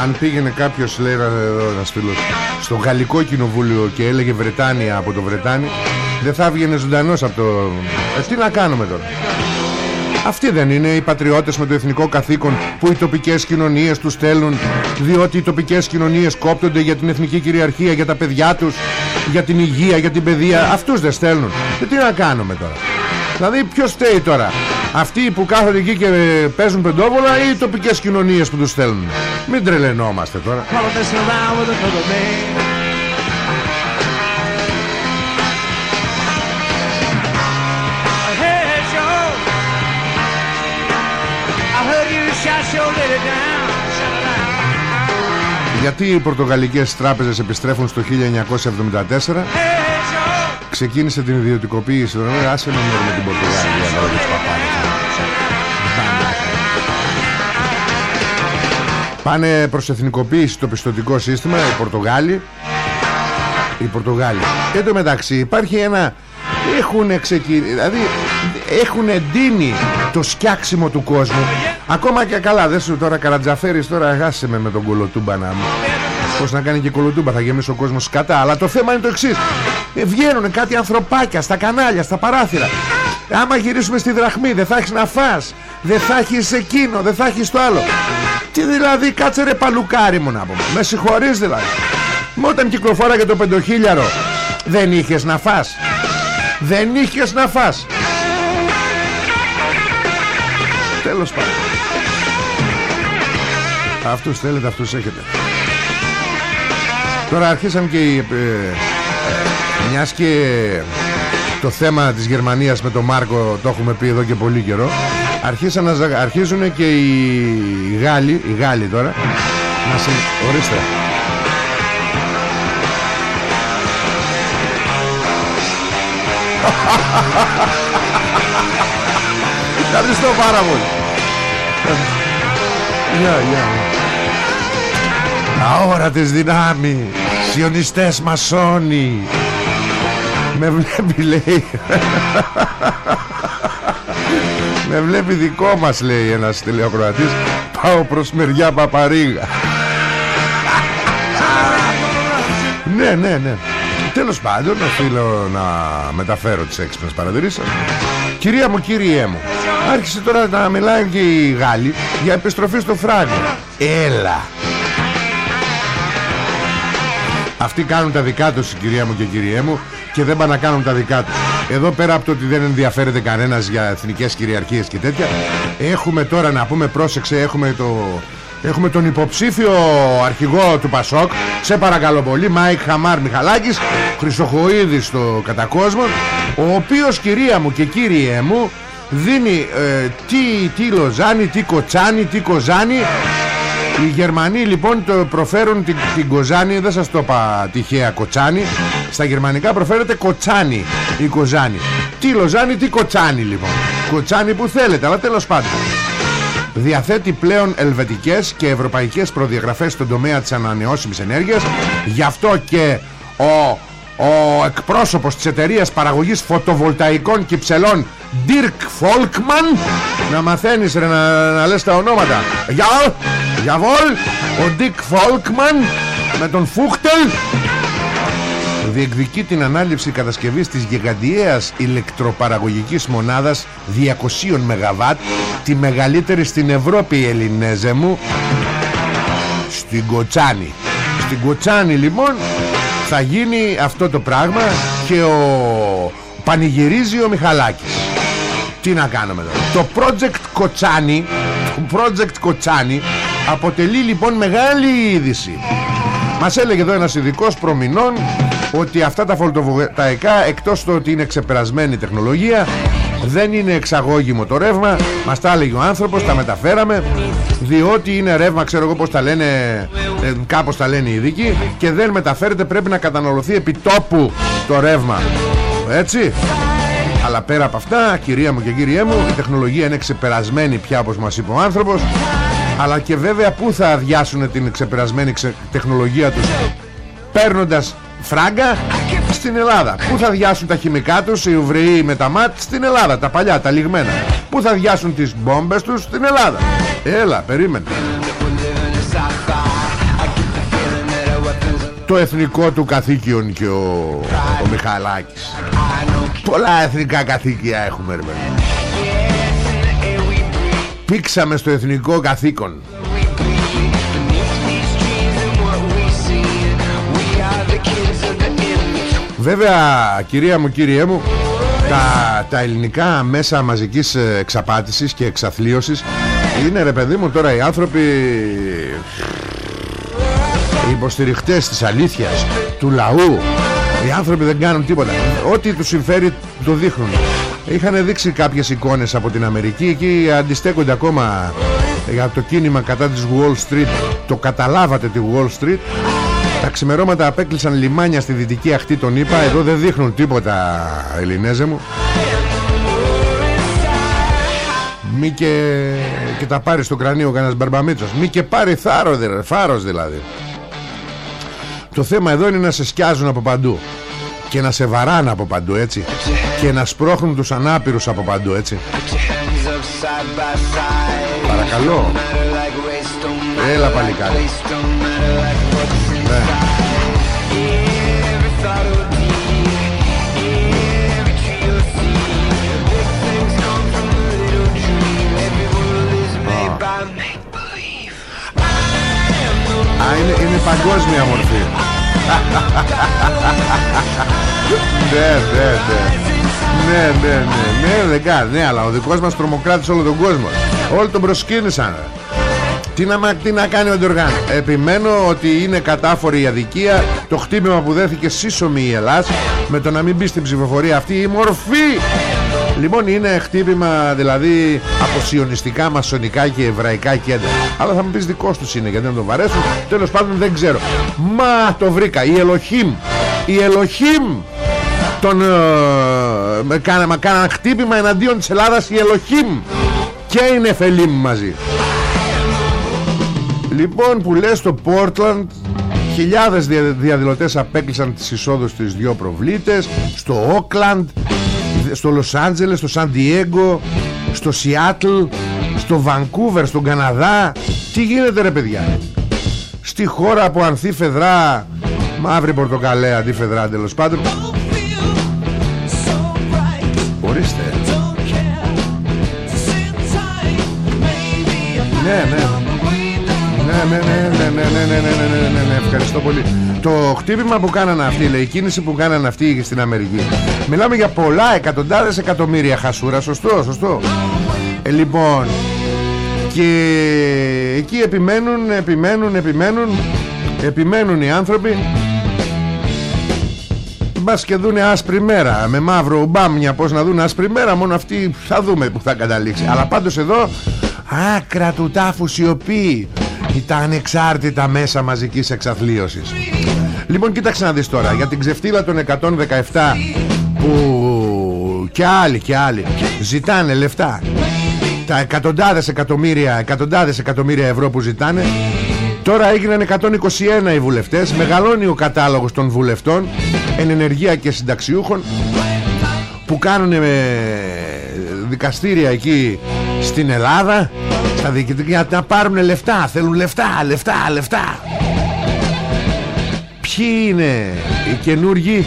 Αν πήγαινε κάποιος λέει εδώ ένας φίλος στο Γαλλικό Κοινοβούλιο και έλεγε Βρετάνια από το Βρετάνι δεν θα έβγαινε ζωντανός από το... Ε, τι να κάνουμε τώρα; Αυτοί δεν είναι οι πατριώτες με το εθνικό καθήκον που οι τοπικές κοινωνίες τους στέλνουν διότι οι τοπικές κοινωνίες κόπτονται για την εθνική κυριαρχία, για τα παιδιά τους, για την υγεία, για την παιδεία. Αυτούς δεν στέλνουν. Και τι να κάνουμε τώρα; Δηλαδή ποιος στέει τώρα; Αυτοί που κάθονται εκεί και παίζουν πεντόβολα ή οι τοπικές κοινωνίες που τους στέλνουν; Μην τρελαινόμαστε τώρα. Γιατί οι πορτογαλικές τράπεζες επιστρέφουν στο 1974 Hey, Joe. ξεκίνησε την ιδιωτικοποίηση των ε, άσε με με την Πορτογαλία τώρα τους παπάδες. Πάνε προς εθνικοποίηση το πιστοτικό σύστημα οι Πορτογάλοι οι Πορτογάλοι Εν τω μεταξύ υπάρχει ένα έχουν ξεκινήσει δηλαδή έχουν εντείνει το σκιάξιμο του κόσμου. Ακόμα και καλά δεν σου τώρα καρατζαφέρεις τώρα γάσε με με τον κολοτούμπα να μου. Πώς να κάνει και κολοτούμπα θα γεμίσει ο κόσμος σκατά Αλλά το θέμα είναι το εξής. Ε, Βγαίνουν κάτι ανθρωπάκια στα κανάλια, στα παράθυρα. Άμα γυρίσουμε στη δραχμή δεν θα έχεις να φας. Δεν θα έχεις εκείνο, δεν θα έχεις το άλλο. Τι δηλαδή κάτσε ρε παλουκάρι μου να πούμε. Με συγχωρείς δηλαδή. Μα όταν κυκλοφόραγε το πεντοχίλιαρο Δεν είχες να φας. Δεν είχες να φας Τέλος πάντων. Αυτούς θέλετε, αυτούς έχετε. Τώρα αρχίσαμε και οι, ε, Μιας και το θέμα της Γερμανίας με τον Μάρκο το έχουμε πει εδώ και πολύ καιρό Αρχίσαν να, αρχίζουν και οι Γάλλοι, οι Γάλλοι τώρα να συ... Ορίστε. Ευχαριστώ πάρα πολύ Γεια, γεια Αόρατες δυνάμεις Σιωνιστές μασόνοι Με βλέπει λέει. Με βλέπει δικό μας λέει ένας τηλεοκροατής Πάω προς μεριά Παπαρίγα. Ναι ναι ναι. Τέλος πάντων οφείλω να μεταφέρω τις έξυπνες παρατηρήσεις σας Κυρία μου κύριέ μου Άρχισε τώρα να μιλάει και οι Γάλλοι Για επιστροφή στο φράγκο Έλα. Αυτοί κάνουν τα δικά τους κυρία μου και κυριέ μου Και δεν πάνε να κάνουν τα δικά τους. Εδώ πέρα από το ότι δεν ενδιαφέρεται κανένας Για εθνικές κυριαρχίες και τέτοια Έχουμε τώρα να πούμε πρόσεξε Έχουμε το Έχουμε τον υποψήφιο αρχηγό του Πασόκ. Σε παρακαλώ πολύ Μάικ Χάμερ Μιχαλάκης Χρυσοχοίδης στο κατά κόσμο Ο οποίος κυρία μου και κύριέ μου Δίνει ε, τι, τι λοζάνι, τι κοτσάνι, τι κοζάνι. Οι Γερμανοί λοιπόν το προφέρουν την, την κοζάνι. Δεν σας το είπα τυχαία κοτσάνι. Στα γερμανικά προφέρεται κοτσάνι Η κοζάνι. Τι λοζάνι τι κοτσάνι λοιπόν. Κοτσάνι που θέλετε αλλά τέλος πάντων Διαθέτει πλέον ελβετικές και ευρωπαϊκές προδιαγραφές στον τομέα της ανανεώσιμης ενέργειας. Γι' αυτό και ο, ο εκπρόσωπος της εταιρείας παραγωγής φωτοβολταϊκών κυψελών Dirk Volkman Να μαθαίνεις ρε να, να λες τα ονόματα. Γεια, Γιαβόλ Ο Dirk Volkman Με τον Φούχτελ διεκδικεί την ανάληψη κατασκευής της γιγαντιαίας ηλεκτροπαραγωγικής μονάδας 200 ΜΒ τη μεγαλύτερη στην Ευρώπη Ελληνέζε μου στην Κοτσάνη. Στην Κοτσάνη λοιπόν θα γίνει αυτό το πράγμα και ο πανηγυρίζει ο Μιχαλάκης. Τι να κάνουμε εδώ το project Κοτσάνη το project Κοτσάνη αποτελεί λοιπόν μεγάλη είδηση. Μας έλεγε εδώ ένας ειδικός προμηνών ότι αυτά τα φωτοβολταϊκά εκτός το ότι είναι ξεπερασμένη τεχνολογία δεν είναι εξαγώγημο το ρεύμα. Μας τα έλεγε ο άνθρωπος, τα μεταφέραμε διότι είναι ρεύμα ξέρω εγώ πως τα λένε ε, κάπως τα λένε οι ειδικοί και δεν μεταφέρεται πρέπει να καταναλωθεί επί τόπου το ρεύμα. Έτσι. Αλλά πέρα από αυτά κυρία μου και κύριέ μου η τεχνολογία είναι ξεπερασμένη πια όπως μας είπε ο άνθρωπος. Αλλά και βέβαια πού θα αδειάσουν την ξεπερασμένη τεχνολογία τους παίρνοντας φράγκα στην Ελλάδα. Πού θα διάσουν τα χημικά τους οι Ουβραιοί με τα ΜΑΤ στην Ελλάδα Τα παλιά, τα λιγμένα. Πού θα διάσουν τις μπόμπες τους στην Ελλάδα. Έλα, περίμενε. Το εθνικό του καθήκιον και ο, ο Μιχαλάκης. Πολλά εθνικά καθήκια έχουμε ρε Πήξαμε στο εθνικό καθήκον Βέβαια κυρία μου κύριέ μου τα, τα ελληνικά μέσα μαζικής ε, εξαπάτησης και εξαθλίωσης είναι ρε παιδί μου τώρα οι άνθρωποι οι υποστηριχτές της αλήθειας του λαού. Οι άνθρωποι δεν κάνουν τίποτα. Ό,τι τους συμφέρει το δείχνουν. Είχαν δείξει κάποιες εικόνες από την Αμερική εκεί αντιστέκονται ακόμα για το κίνημα κατά της Wall Street. Το καταλάβατε τη Wall Street τα ξημερώματα απέκλεισαν λιμάνια στη δυτική ακτή των ΗΠΑ. Εδώ δεν δείχνουν τίποτα Ελληνέζε μου. Μη και, και τα πάρει στο κρανίο κανένας μπαρμπαμίτσος. Μη και πάρει θάρρος, φάρος δηλαδή. Το θέμα εδώ είναι να σε σκιάζουν από παντού. Και να σε βαράνε από παντού έτσι. Και να σπρώχνουν τους ανάπηρους από παντού έτσι. Παρακαλώ. Έλα παλικάρι ε. Α, είναι, είναι παγκόσμια μορφή. ναι, ναι, ναι. Ναι, ναι, ναι. Ναι. Ναι, αλλά ο δικός μας τρομοκράτης όλο τον κόσμο. Όλοι τον προσκύνησαν τι να, τι να κάνει ο Ντοργάν; Επιμένω ότι είναι κατάφορη η αδικία. Το χτύπημα που δέθηκε σύσσωμη η Ελλάς Με το να μην μπει στην ψηφοφορία αυτή η μορφή. Λοιπόν είναι χτύπημα δηλαδή από σιωνιστικά, μασονικά και εβραϊκά κέντρα. Αλλά θα μου πεις δικός τους είναι γιατί δεν το βαρέσουν. Τέλος πάντων δεν ξέρω. Μα το βρήκα. Η Ελοχήμ. Η Ελοχήμ. Τον, ε, κάναμε, κάναν χτύπημα εναντίον της Ελλάδας η Ελοχήμ. Και η Νεφελήμ μαζί Λοιπόν που λες στο Portland Χιλιάδες διαδηλωτές απέκλεισαν τις εισόδους στις δυο προβλήτες Στο Όκλαντ Στο Λος Άντζελες, στο Σαν Διέγκο Στο Σιάτλ Στο Βανκούβερ, στον Καναδά. Τι γίνεται ρε παιδιά; Στη χώρα που ανθεί φεδρά Μαύρη πορτοκαλέα αντί φεδρά τέλος πάντων. Ορίστε ναι, ναι, ναι, ναι, ευχαριστώ πολύ. Το χτύπημα που κάνανε αυτοί, λέει, η κίνηση που κάνανε αυτοί στην Αμερική. Μιλάμε για πολλά εκατοντάδες εκατομμύρια χασούρα, σωστό, σωστό. Ε, λοιπόν, και εκεί επιμένουν, επιμένουν, επιμένουν, επιμένουν οι άνθρωποι. Μπας και δούνε άσπρη μέρα Με μαύρο μπάμια πως να δουν άσπρη μέρα Μόνο αυτοί θα δούμε που θα καταλήξει Αλλά πάντως εδώ άκρα του τάφους σιωπή τα ανεξάρτητα μέσα μαζικής εξαθλίωσης. Λοιπόν κοίταξε να δεις τώρα Για την ξεφτύλα των 117 Που και άλλοι και άλλοι Ζητάνε λεφτά. Τα εκατοντάδες εκατομμύρια Εκατοντάδες εκατομμύρια ευρώ που ζητάνε. Τώρα έγιναν 121 οι βουλευτές. Μεγαλώνει ο κατάλογος των βουλευτών Εν ενεργεία και συνταξιούχων Που κάνουν δικαστήρια εκεί στην Ελλάδα στα διοικητικά να πάρουν λεφτά θέλουν λεφτά, λεφτά, λεφτά ποιοι είναι οι καινούργοι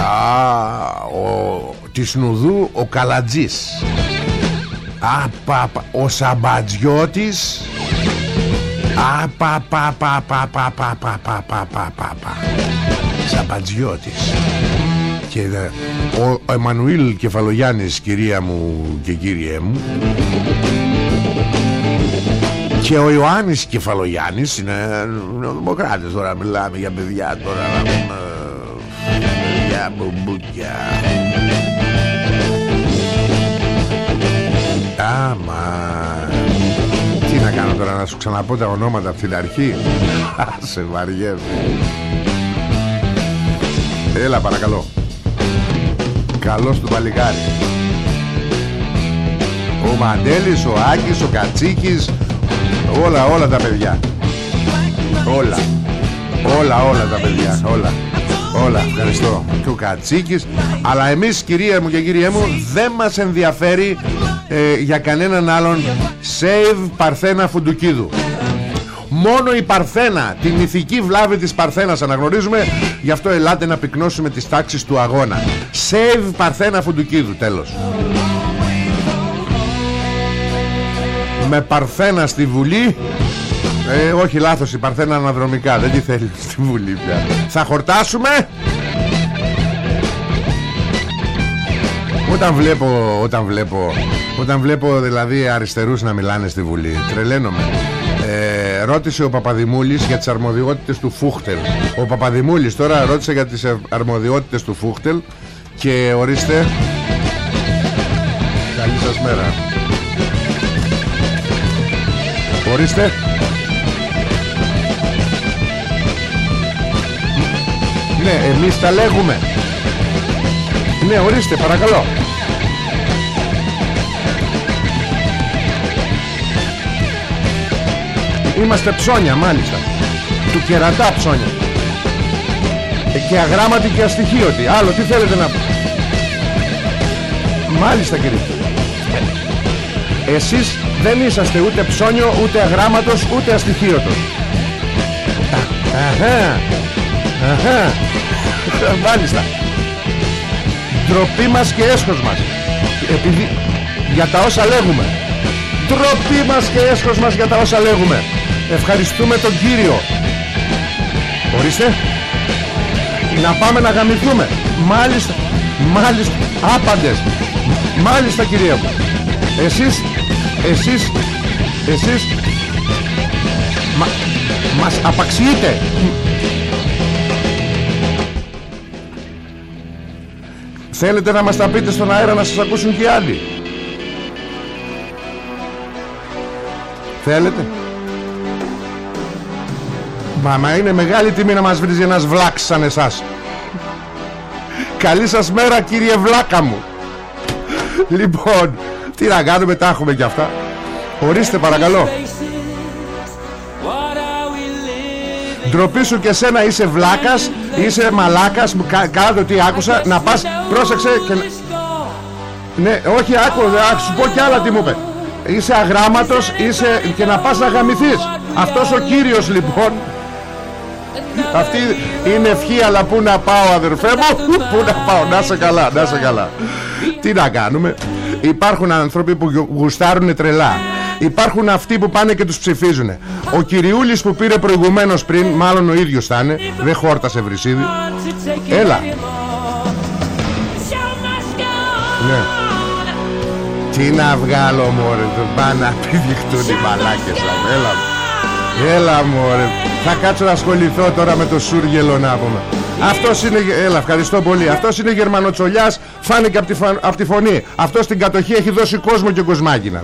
Α, ο, της Νουδού ο Καλατζής Α, πα, πα, ο Σαμπατζιώτης Α, πα, πα, πα, πα, πα, πα, πα, πα, πα, πα, πα, πα. Σαμπατζιώτης και ο Εμμανουήλ Κεφαλογιάννης κυρία μου και κύριέ μου. Και ο Ιωάννης Κεφαλογιάννης είναι δημοκράτης τώρα μιλάμε για παιδιά τώρα για μπουμπούκια Άμα Τι να κάνω τώρα να σου ξαναπώ τα ονόματα από την αρχή. Σε βαριέμαι. Έλα παρακαλώ Καλώς του παλικάρι. Ο Μαντέλης, ο Άκης, ο Κατσίκης Όλα, όλα τα παιδιά. Όλα. Όλα, όλα τα παιδιά Όλα. Όλα, ευχαριστώ. Του Κατσίκης. Αλλά εμείς κυρία μου και κύριέ μου Δεν μας ενδιαφέρει ε, Για κανέναν άλλον. Save Παρθένα Φουντουκίδου Μόνο η Παρθένα Την ηθική βλάβη της Παρθένας αναγνωρίζουμε. Γι' αυτό ελάτε να πυκνώσουμε τις τάξεις του αγώνα. Save Παρθένα Φουντουκίδου Τέλος. Με Παρθένα στη Βουλή. Ε, όχι λάθος η Παρθένα αναδρομικά Δεν τη θέλει στη Βουλή πια. Θα χορτάσουμε. Όταν βλέπω, όταν βλέπω, όταν βλέπω δηλαδή αριστερούς να μιλάνε στη Βουλή, τρελαίνομαι. Ε, ρώτησε ο Παπαδημούλης για τις αρμοδιότητες του Φούχτελ. Ο Παπαδημούλης τώρα ρώτησε για τις αρμοδιότητες του Φούχτελ και ορίστε. Καλή σας μέρα. Ορίστε. Ναι, εμείς τα λέγουμε. Ναι, ορίστε, παρακαλώ. Είμαστε ψώνια, μάλιστα. Του κερατά ψώνια. Ε, και αγράμματοι και αστοιχείωτοι. Άλλο, τι θέλετε να πω; Μάλιστα, κύριε. Εσείς δεν είσαστε ούτε ψώνιο, ούτε αγράμματος, ούτε αστοιχείωτος. Αχα. Αχα. Μάλιστα Ντροπή μας και έσχος μας Επειδή για τα όσα λέγουμε Ντροπή μας και έσχος μας για τα όσα λέγουμε Ευχαριστούμε τον Κύριο. Ορίστε. Να πάμε να γαμηθούμε. Μάλιστα Μάλιστα Άπαντες. Μάλιστα κυρία μου. Εσείς Εσείς Εσείς Μα, Μας απαξιείτε. Θέλετε να μας τα πείτε στον αέρα να σας ακούσουν και οι άλλοι; Θέλετε; Μα, μα είναι μεγάλη τιμή να μας βρίζει ένας βλάξ σαν εσάς. Καλή σας μέρα κύριε βλάκα μου. Λοιπόν Τι να κάνουμε τα έχουμε κι αυτά. Ορίστε παρακαλώ. Ντροπή σου και σένα είσαι βλάκας Είσαι μαλάκας. Κάτω τι άκουσα. Να πας πρόσεξε και... Ναι όχι άκου Θα σου πω κι άλλα τι μου είπε. Είσαι αγράμματος είσαι... Και να πας να γαμηθείς. Αυτός ο κύριος λοιπόν αυτή είναι ευχή αλλά πού να πάω αδερφέ μου; Πού να πάω; Να σε καλά να σε καλά. Τι να κάνουμε; Υπάρχουν άνθρωποι που γουστάρουν τρελά. Υπάρχουν αυτοί που πάνε και τους ψηφίζουν Ο Κυριούλης που πήρε προηγουμένως πριν Μάλλον ο ίδιος θα είναι Δεν χόρτασε βρυσίδι Έλα. Ναι. Τι να βγάλω μωρέ Πάνε να πηδιχτούν οι μαλάκες Έλα. Έλα μωρέ Θα κάτσω να ασχοληθώ τώρα με το Σούργελο να πούμε. Αυτός είναι Έλα ευχαριστώ πολύ. Αυτός είναι Γερμανοτσολιάς Φάνηκε από τη, από τη φωνή. Αυτός στην κατοχή έχει δώσει κόσμο και κοσμάκινα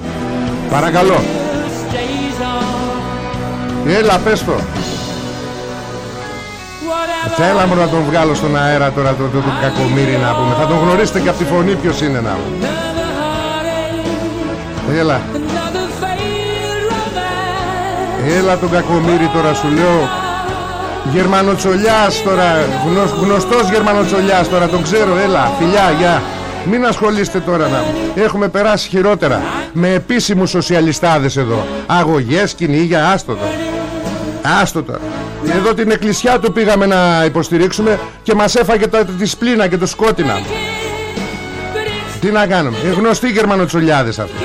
Παρακαλώ. Έλα πες το. Θέλα μου να τον βγάλω στον αέρα τώρα το, το, το, το κακομύρι να πούμε. Θα τον γνωρίσετε και από τη φωνή ποιος είναι να πούμε. Έλα Έλα τον κακομύρι τώρα σου λέω. Γερμανοτσολιάς τώρα γνω, Γνωστός Γερμανοτσολιάς τώρα Τον ξέρω. Έλα φιλιά γεια. Μην ασχολείστε τώρα να Έχουμε περάσει χειρότερα Με επίσημους σοσιαλιστάδες εδώ. Αγωγές, κυνήγια, άστο τώρα. Άστο τώρα. Εδώ την εκκλησιά του πήγαμε να υποστηρίξουμε Και μας έφαγε τα, τη σπλήνα και το σκότεινα. Τι να κάνουμε. Οι γνωστοί γερμανοτσολιάδες αυτοί.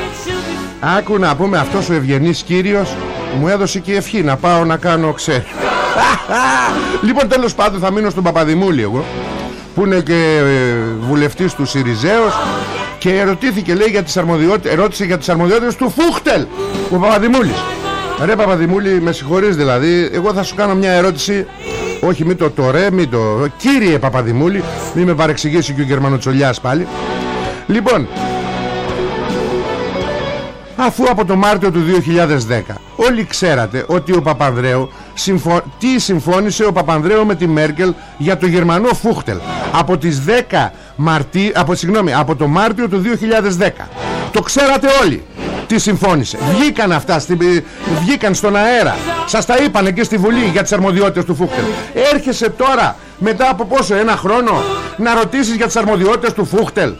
Άκου να πούμε αυτός ο ευγενής κύριος Μου έδωσε και ευχή να πάω να κάνω ξέρει Λοιπόν τέλος πάντων θα μείνω στον Παπαδημούλη εγώ που είναι και ε, βουλευτής του Σιριζέως και ερωτήθηκε λέει για τις αρμοδιότητες ερώτησε για τις αρμοδιότητες του Φούχτελ ο Παπαδημούλης. Ρε Παπαδημούλη με συγχωρείς δηλαδή εγώ θα σου κάνω μια ερώτηση. Όχι μη το το ρε μη το. Κύριε Παπαδημούλη μη με παρεξηγήσει και ο Γερμανοτσολιάς πάλι. Λοιπόν αφού από το Μάρτιο του 2010 όλοι ξέρατε ότι ο Παπανδρέου συμφω... τι συμφώνησε ο Παπανδρέου με τη Μέρκελ για το Γερμανό Φούχτελ. Από τις 10 Μαρτί... από, συγγνώμη, από το Μάρτιο του 2010 το ξέρατε όλοι τι συμφώνησε. Βγήκαν αυτά στη... βγήκαν στον αέρα. Σας τα είπαν εκεί στη Βουλή για τις αρμοδιότητες του Φούχτελ. Έρχεσαι τώρα μετά από πόσο ένα χρόνο να ρωτήσεις για τις αρμοδιότητες του Φούχτελ;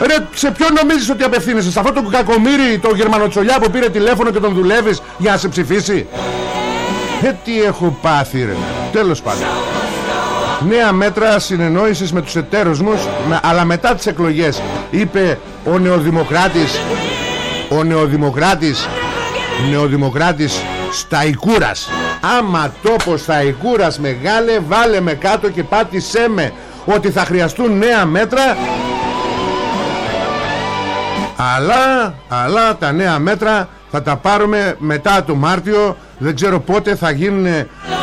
Ρε, σε ποιον νομίζεις ότι απευθύνεσαι; Σε αυτό το κακομύρι, το γερμανοτσολιά που πήρε τηλέφωνο και τον δουλεύεις για να σε ψηφίσει; Ε, τι έχω πάθει ρε. Τέλος πάντων. Νέα μέτρα συνεννόησης με τους εταίρους μου Αλλά μετά τις εκλογές Είπε ο νεοδημοκράτης Ο νεοδημοκράτης Νεοδημοκράτης Σταϊκούρας. Άμα τόπος Σταϊκούρας μεγάλε Βάλε με κάτω και πάτησέ με Ότι θα χρειαστούν νέα μέτρα αλλά, αλλά τα νέα μέτρα θα τα πάρουμε μετά το Μάρτιο. Δεν ξέρω πότε θα γίνουν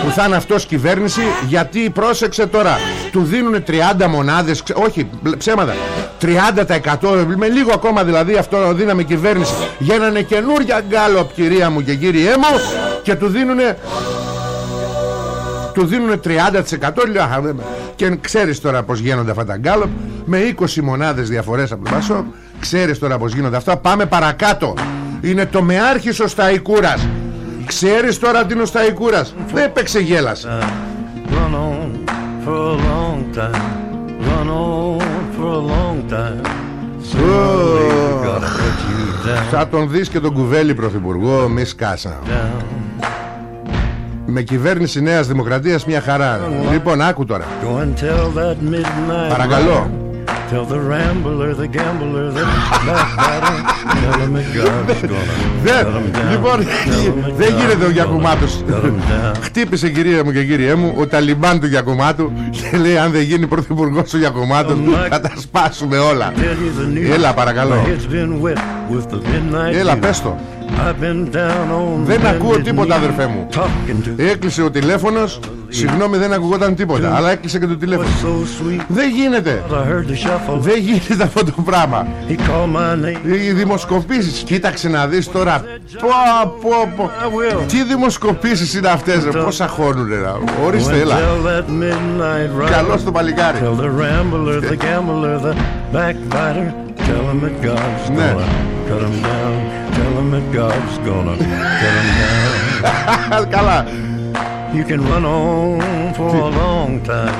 που θα είναι αυτός κυβέρνηση. Γιατί πρόσεξε τώρα Του δίνουν 30 μονάδες Όχι ψέματα 30% με λίγο ακόμα δηλαδή αυτό δίναμε κυβέρνηση Γίνανε καινούρια γκάλο κυρία μου και κύριέ μου Και του δίνουν του δίνουν 30% και ξέρεις τώρα πως γίνονται αυτά τα γκάλοπ με 20 μονάδες διαφορές από το Πασό ξέρεις τώρα πως γίνονται αυτά. Πάμε παρακάτω. Είναι το μεάρχης ο Σταϊκούρας. Ξέρεις τώρα τι είναι ο Σταϊκούρας. Δεν έπαιξε γέλας Θα τον δεις και τον κουβέλι πρωθυπουργό. Μη σκάσα. Με κυβέρνηση Νέας Δημοκρατίας μια χαρά. Λοιπόν άκου τώρα. Παρακαλώ Tell the rambler, the gambler, the backbiter. Tell him that God's gonna Δεν, cut 'em down. λοιπόν, Tell him that δεν γίνεται ο God's Γιακουμάτος. gonna cut 'em down. Χτύπησε κυρία μου και κύριέ μου ο Ταλιμπάν του Γιακουμάτου και λέει αν δεν γίνει πρωθυπουργός ο Γιακουμάτου θα τα σπάσουμε όλα. Tell you the news. Έλα, παρακαλώ. My head's been wet with the midnight Έλα dew. πες το. I've been down on Δεν ακούω bended τίποτα, knee, αδερφέ μου. Talking to Έκλεισε ο τηλέφωνος Συγγνώμη δεν ακουγόταν τίποτα Αλλά έκλεισε και το was τηλέφωνο so sweet. Δεν γίνεται I heard the shuffle. Δεν γίνεται αυτό το πράγμα He called my name. Οι δημοσκοπήσεις Κοίταξε να δεις τώρα Πω πω πω I will. Τι δημοσκοπήσεις είναι αυτές ρε Πόσα χώνουνε ρε. Ορίστε When έλα tell that midnight ride. Καλώς το παλικάρι Tell the rambler, the gambler, the backbiter. Tell him that God's Ναι. gonna cut him down. Tell him that God's gonna cut him down. Καλά You can run on for a long time.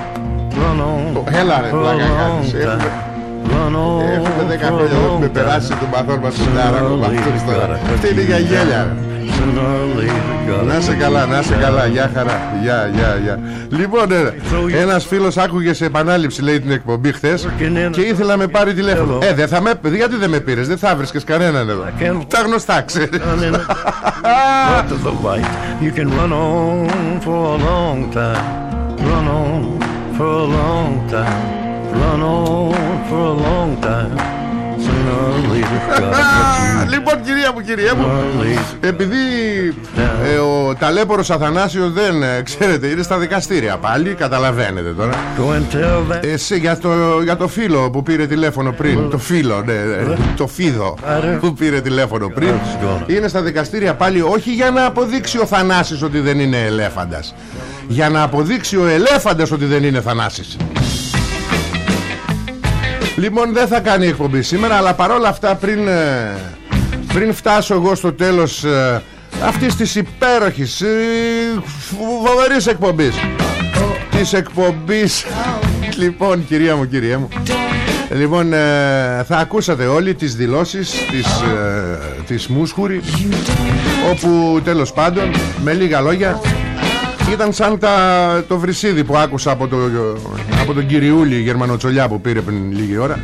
Run on Έλα ρε for a πλάκα long κάνεις Έχουμε- time. Run on Έχουμε 10 for a χρόνια εδώ που με long περάσει time. τον παθόν μας στον Sooner Άραγο or με αυτούς later, τώρα. gotta cut Αυτή είναι you για γέλια ρε. down. Sooner or later, gotta Να σε cut καλά, you να σε down. καλά, γεια χαρά. Γεια, γεια, γεια. Λοιπόν, ε, ένας φίλος άκουγε σε επανάληψη, λέει την εκπομπή χθες και ήθελα να με πάρει τηλέφωνο. Ε, δεν θα με, γιατί δεν με πήρες, δεν θα βρίσκες κανέναν εδώ. Τα γνωστά, ξέρεις. Run in it. Right to the light. You can run on for a long time. Run on for a long time. Run on for a long time. Sooner or later, gotta cut Λοιπόν, κυρία μου, κυρία you. μου, Sooner or later. επειδή ε, ο ταλέπορος Αθανάσιος δεν, ε, ξέρετε, είναι στα δικαστήρια πάλι, καταλαβαίνετε τώρα. Go and tell that Εσύ για το, για το φίλο που πήρε τηλέφωνο πριν Το φίλο, ναι, ναι, το φίδο που πήρε τηλέφωνο πριν Είναι στα δικαστήρια πάλι όχι για να αποδείξει ο Θανάσης ότι δεν είναι ελέφαντας Για να αποδείξει ο ελέφαντας ότι δεν είναι Θανάσης Λοιπόν δεν θα κάνει εκπομπή σήμερα Αλλά παρόλα αυτά πριν, ε, πριν φτάσω εγώ στο τέλος ε, Αυτής της υπέροχης ε, Φοβερής εκπομπής. Της εκπομπής. Λοιπόν κυρία μου κυρία μου. Λοιπόν ε, θα ακούσατε όλοι τις δηλώσεις της, ε, της Μούσχουρη Όπου τέλος πάντων με λίγα λόγια ήταν σαν τα, το βρυσίδι που άκουσα από, το, από τον κυριούλη Γερμανοτσολιά που πήρε πριν λίγη ώρα.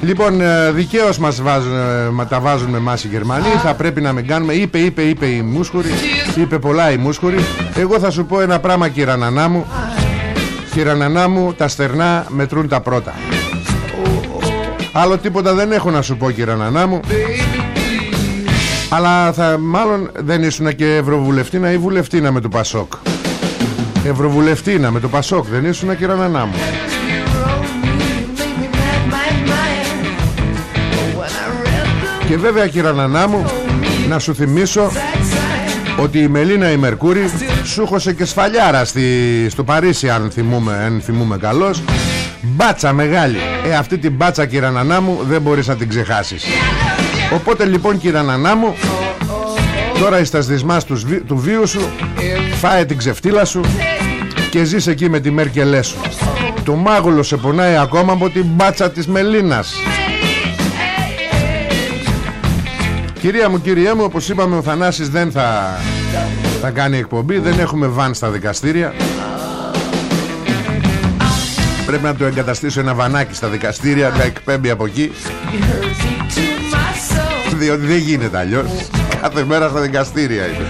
Λοιπόν ε, δικαίως μας βάζουν, ε, μα τα βάζουν με εμάς οι Γερμανοί. Θα πρέπει να με κάνουμε. Είπε είπε είπε η Μούσχουρη Είπε πολλά η Μούσχουρη Εγώ θα σου πω ένα πράγμα κυρανανά μου. Κυρανανά μου τα στερνά μετρούν τα πρώτα. Άλλο τίποτα δεν έχω να σου πω κυρανανά μου αλλά θα, μάλλον δεν ήσουν και ευρωβουλευτήνα ή βουλευτήνα με το Πασόκ. Ευρωβουλευτήνα με το Πασόκ δεν ήσουν και ρανανά μου. Και βέβαια κύριε Νανά μου Να σου θυμίσω Ότι η Μελίνα η Μερκούρη Σου χωσε και σφαλιάρα στη, Στο Παρίσι αν θυμούμε, αν θυμούμε καλώς. Μπάτσα μεγάλη. Ε αυτή την μπάτσα κύριε Νανά μου Δεν μπορείς να την ξεχάσεις Οπότε λοιπόν κύριε Νανά μου Τώρα είσαι στα σδισμάς του, σβι- του βίου σου Φάε την ξεφτύλα σου Και ζεις εκεί με τη Μέρκελέ σου. Το μάγουλο σε πονάει ακόμα από την μπάτσα της Μελίνας. Κυρία μου, κυρία μου, όπως είπαμε ο Θανάσης δεν θα, θα κάνει εκπομπή Δεν έχουμε βαν στα δικαστήρια. Πρέπει να του εγκαταστήσω ένα βανάκι στα δικαστήρια Να εκπέμπει από εκεί Διότι δεν γίνεται αλλιώς. Κάθε μέρα στα δικαστήρια είναι.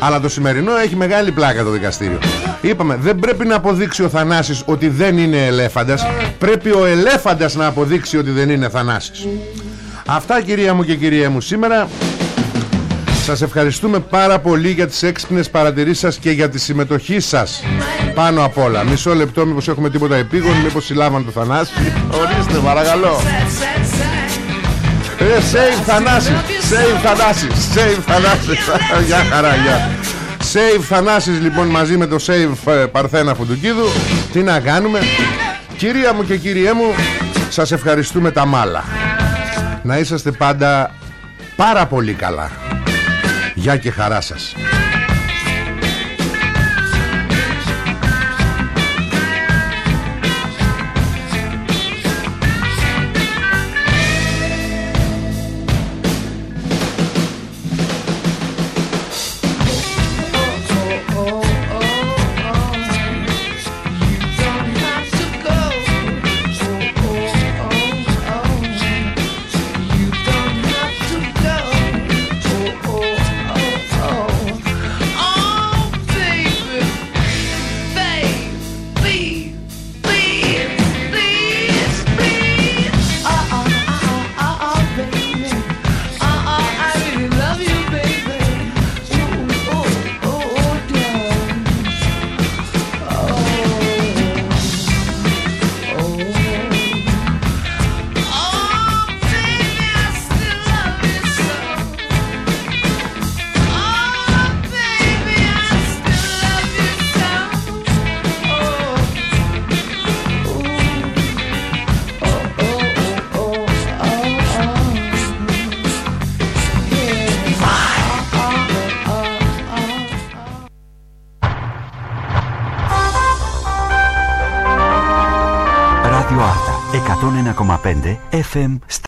Αλλά το σημερινό έχει μεγάλη πλάκα το δικαστήριο. Είπαμε δεν πρέπει να αποδείξει ο Θανάσης Ότι δεν είναι ελέφαντας. Πρέπει ο ελέφαντας να αποδείξει ότι δεν είναι Θανάσης. Αυτά κυρία μου και κυρία μου σήμερα. Σας ευχαριστούμε πάρα πολύ για τις έξυπνες παρατηρήσεις σας και για τη συμμετοχή σας. Πάνω απ' όλα. Μισό λεπτό μήπως έχουμε τίποτα επίγον Μήπως συλλάβαν το Θανάση. Ορίστε παρακαλώ ε, save Θανάσης Save Θανάσης Save Θανάσης. Γεια χαρά γεια. Save Θανάσης λοιπόν μαζί με το Save ε, Παρθένα Φουντουκίδου. Τι να κάνουμε; Κυρία μου και κυριέ μου Σας ευχαριστούμε τα μάλα. Να είσαστε πάντα πάρα πολύ καλά. Γεια και χαρά σας film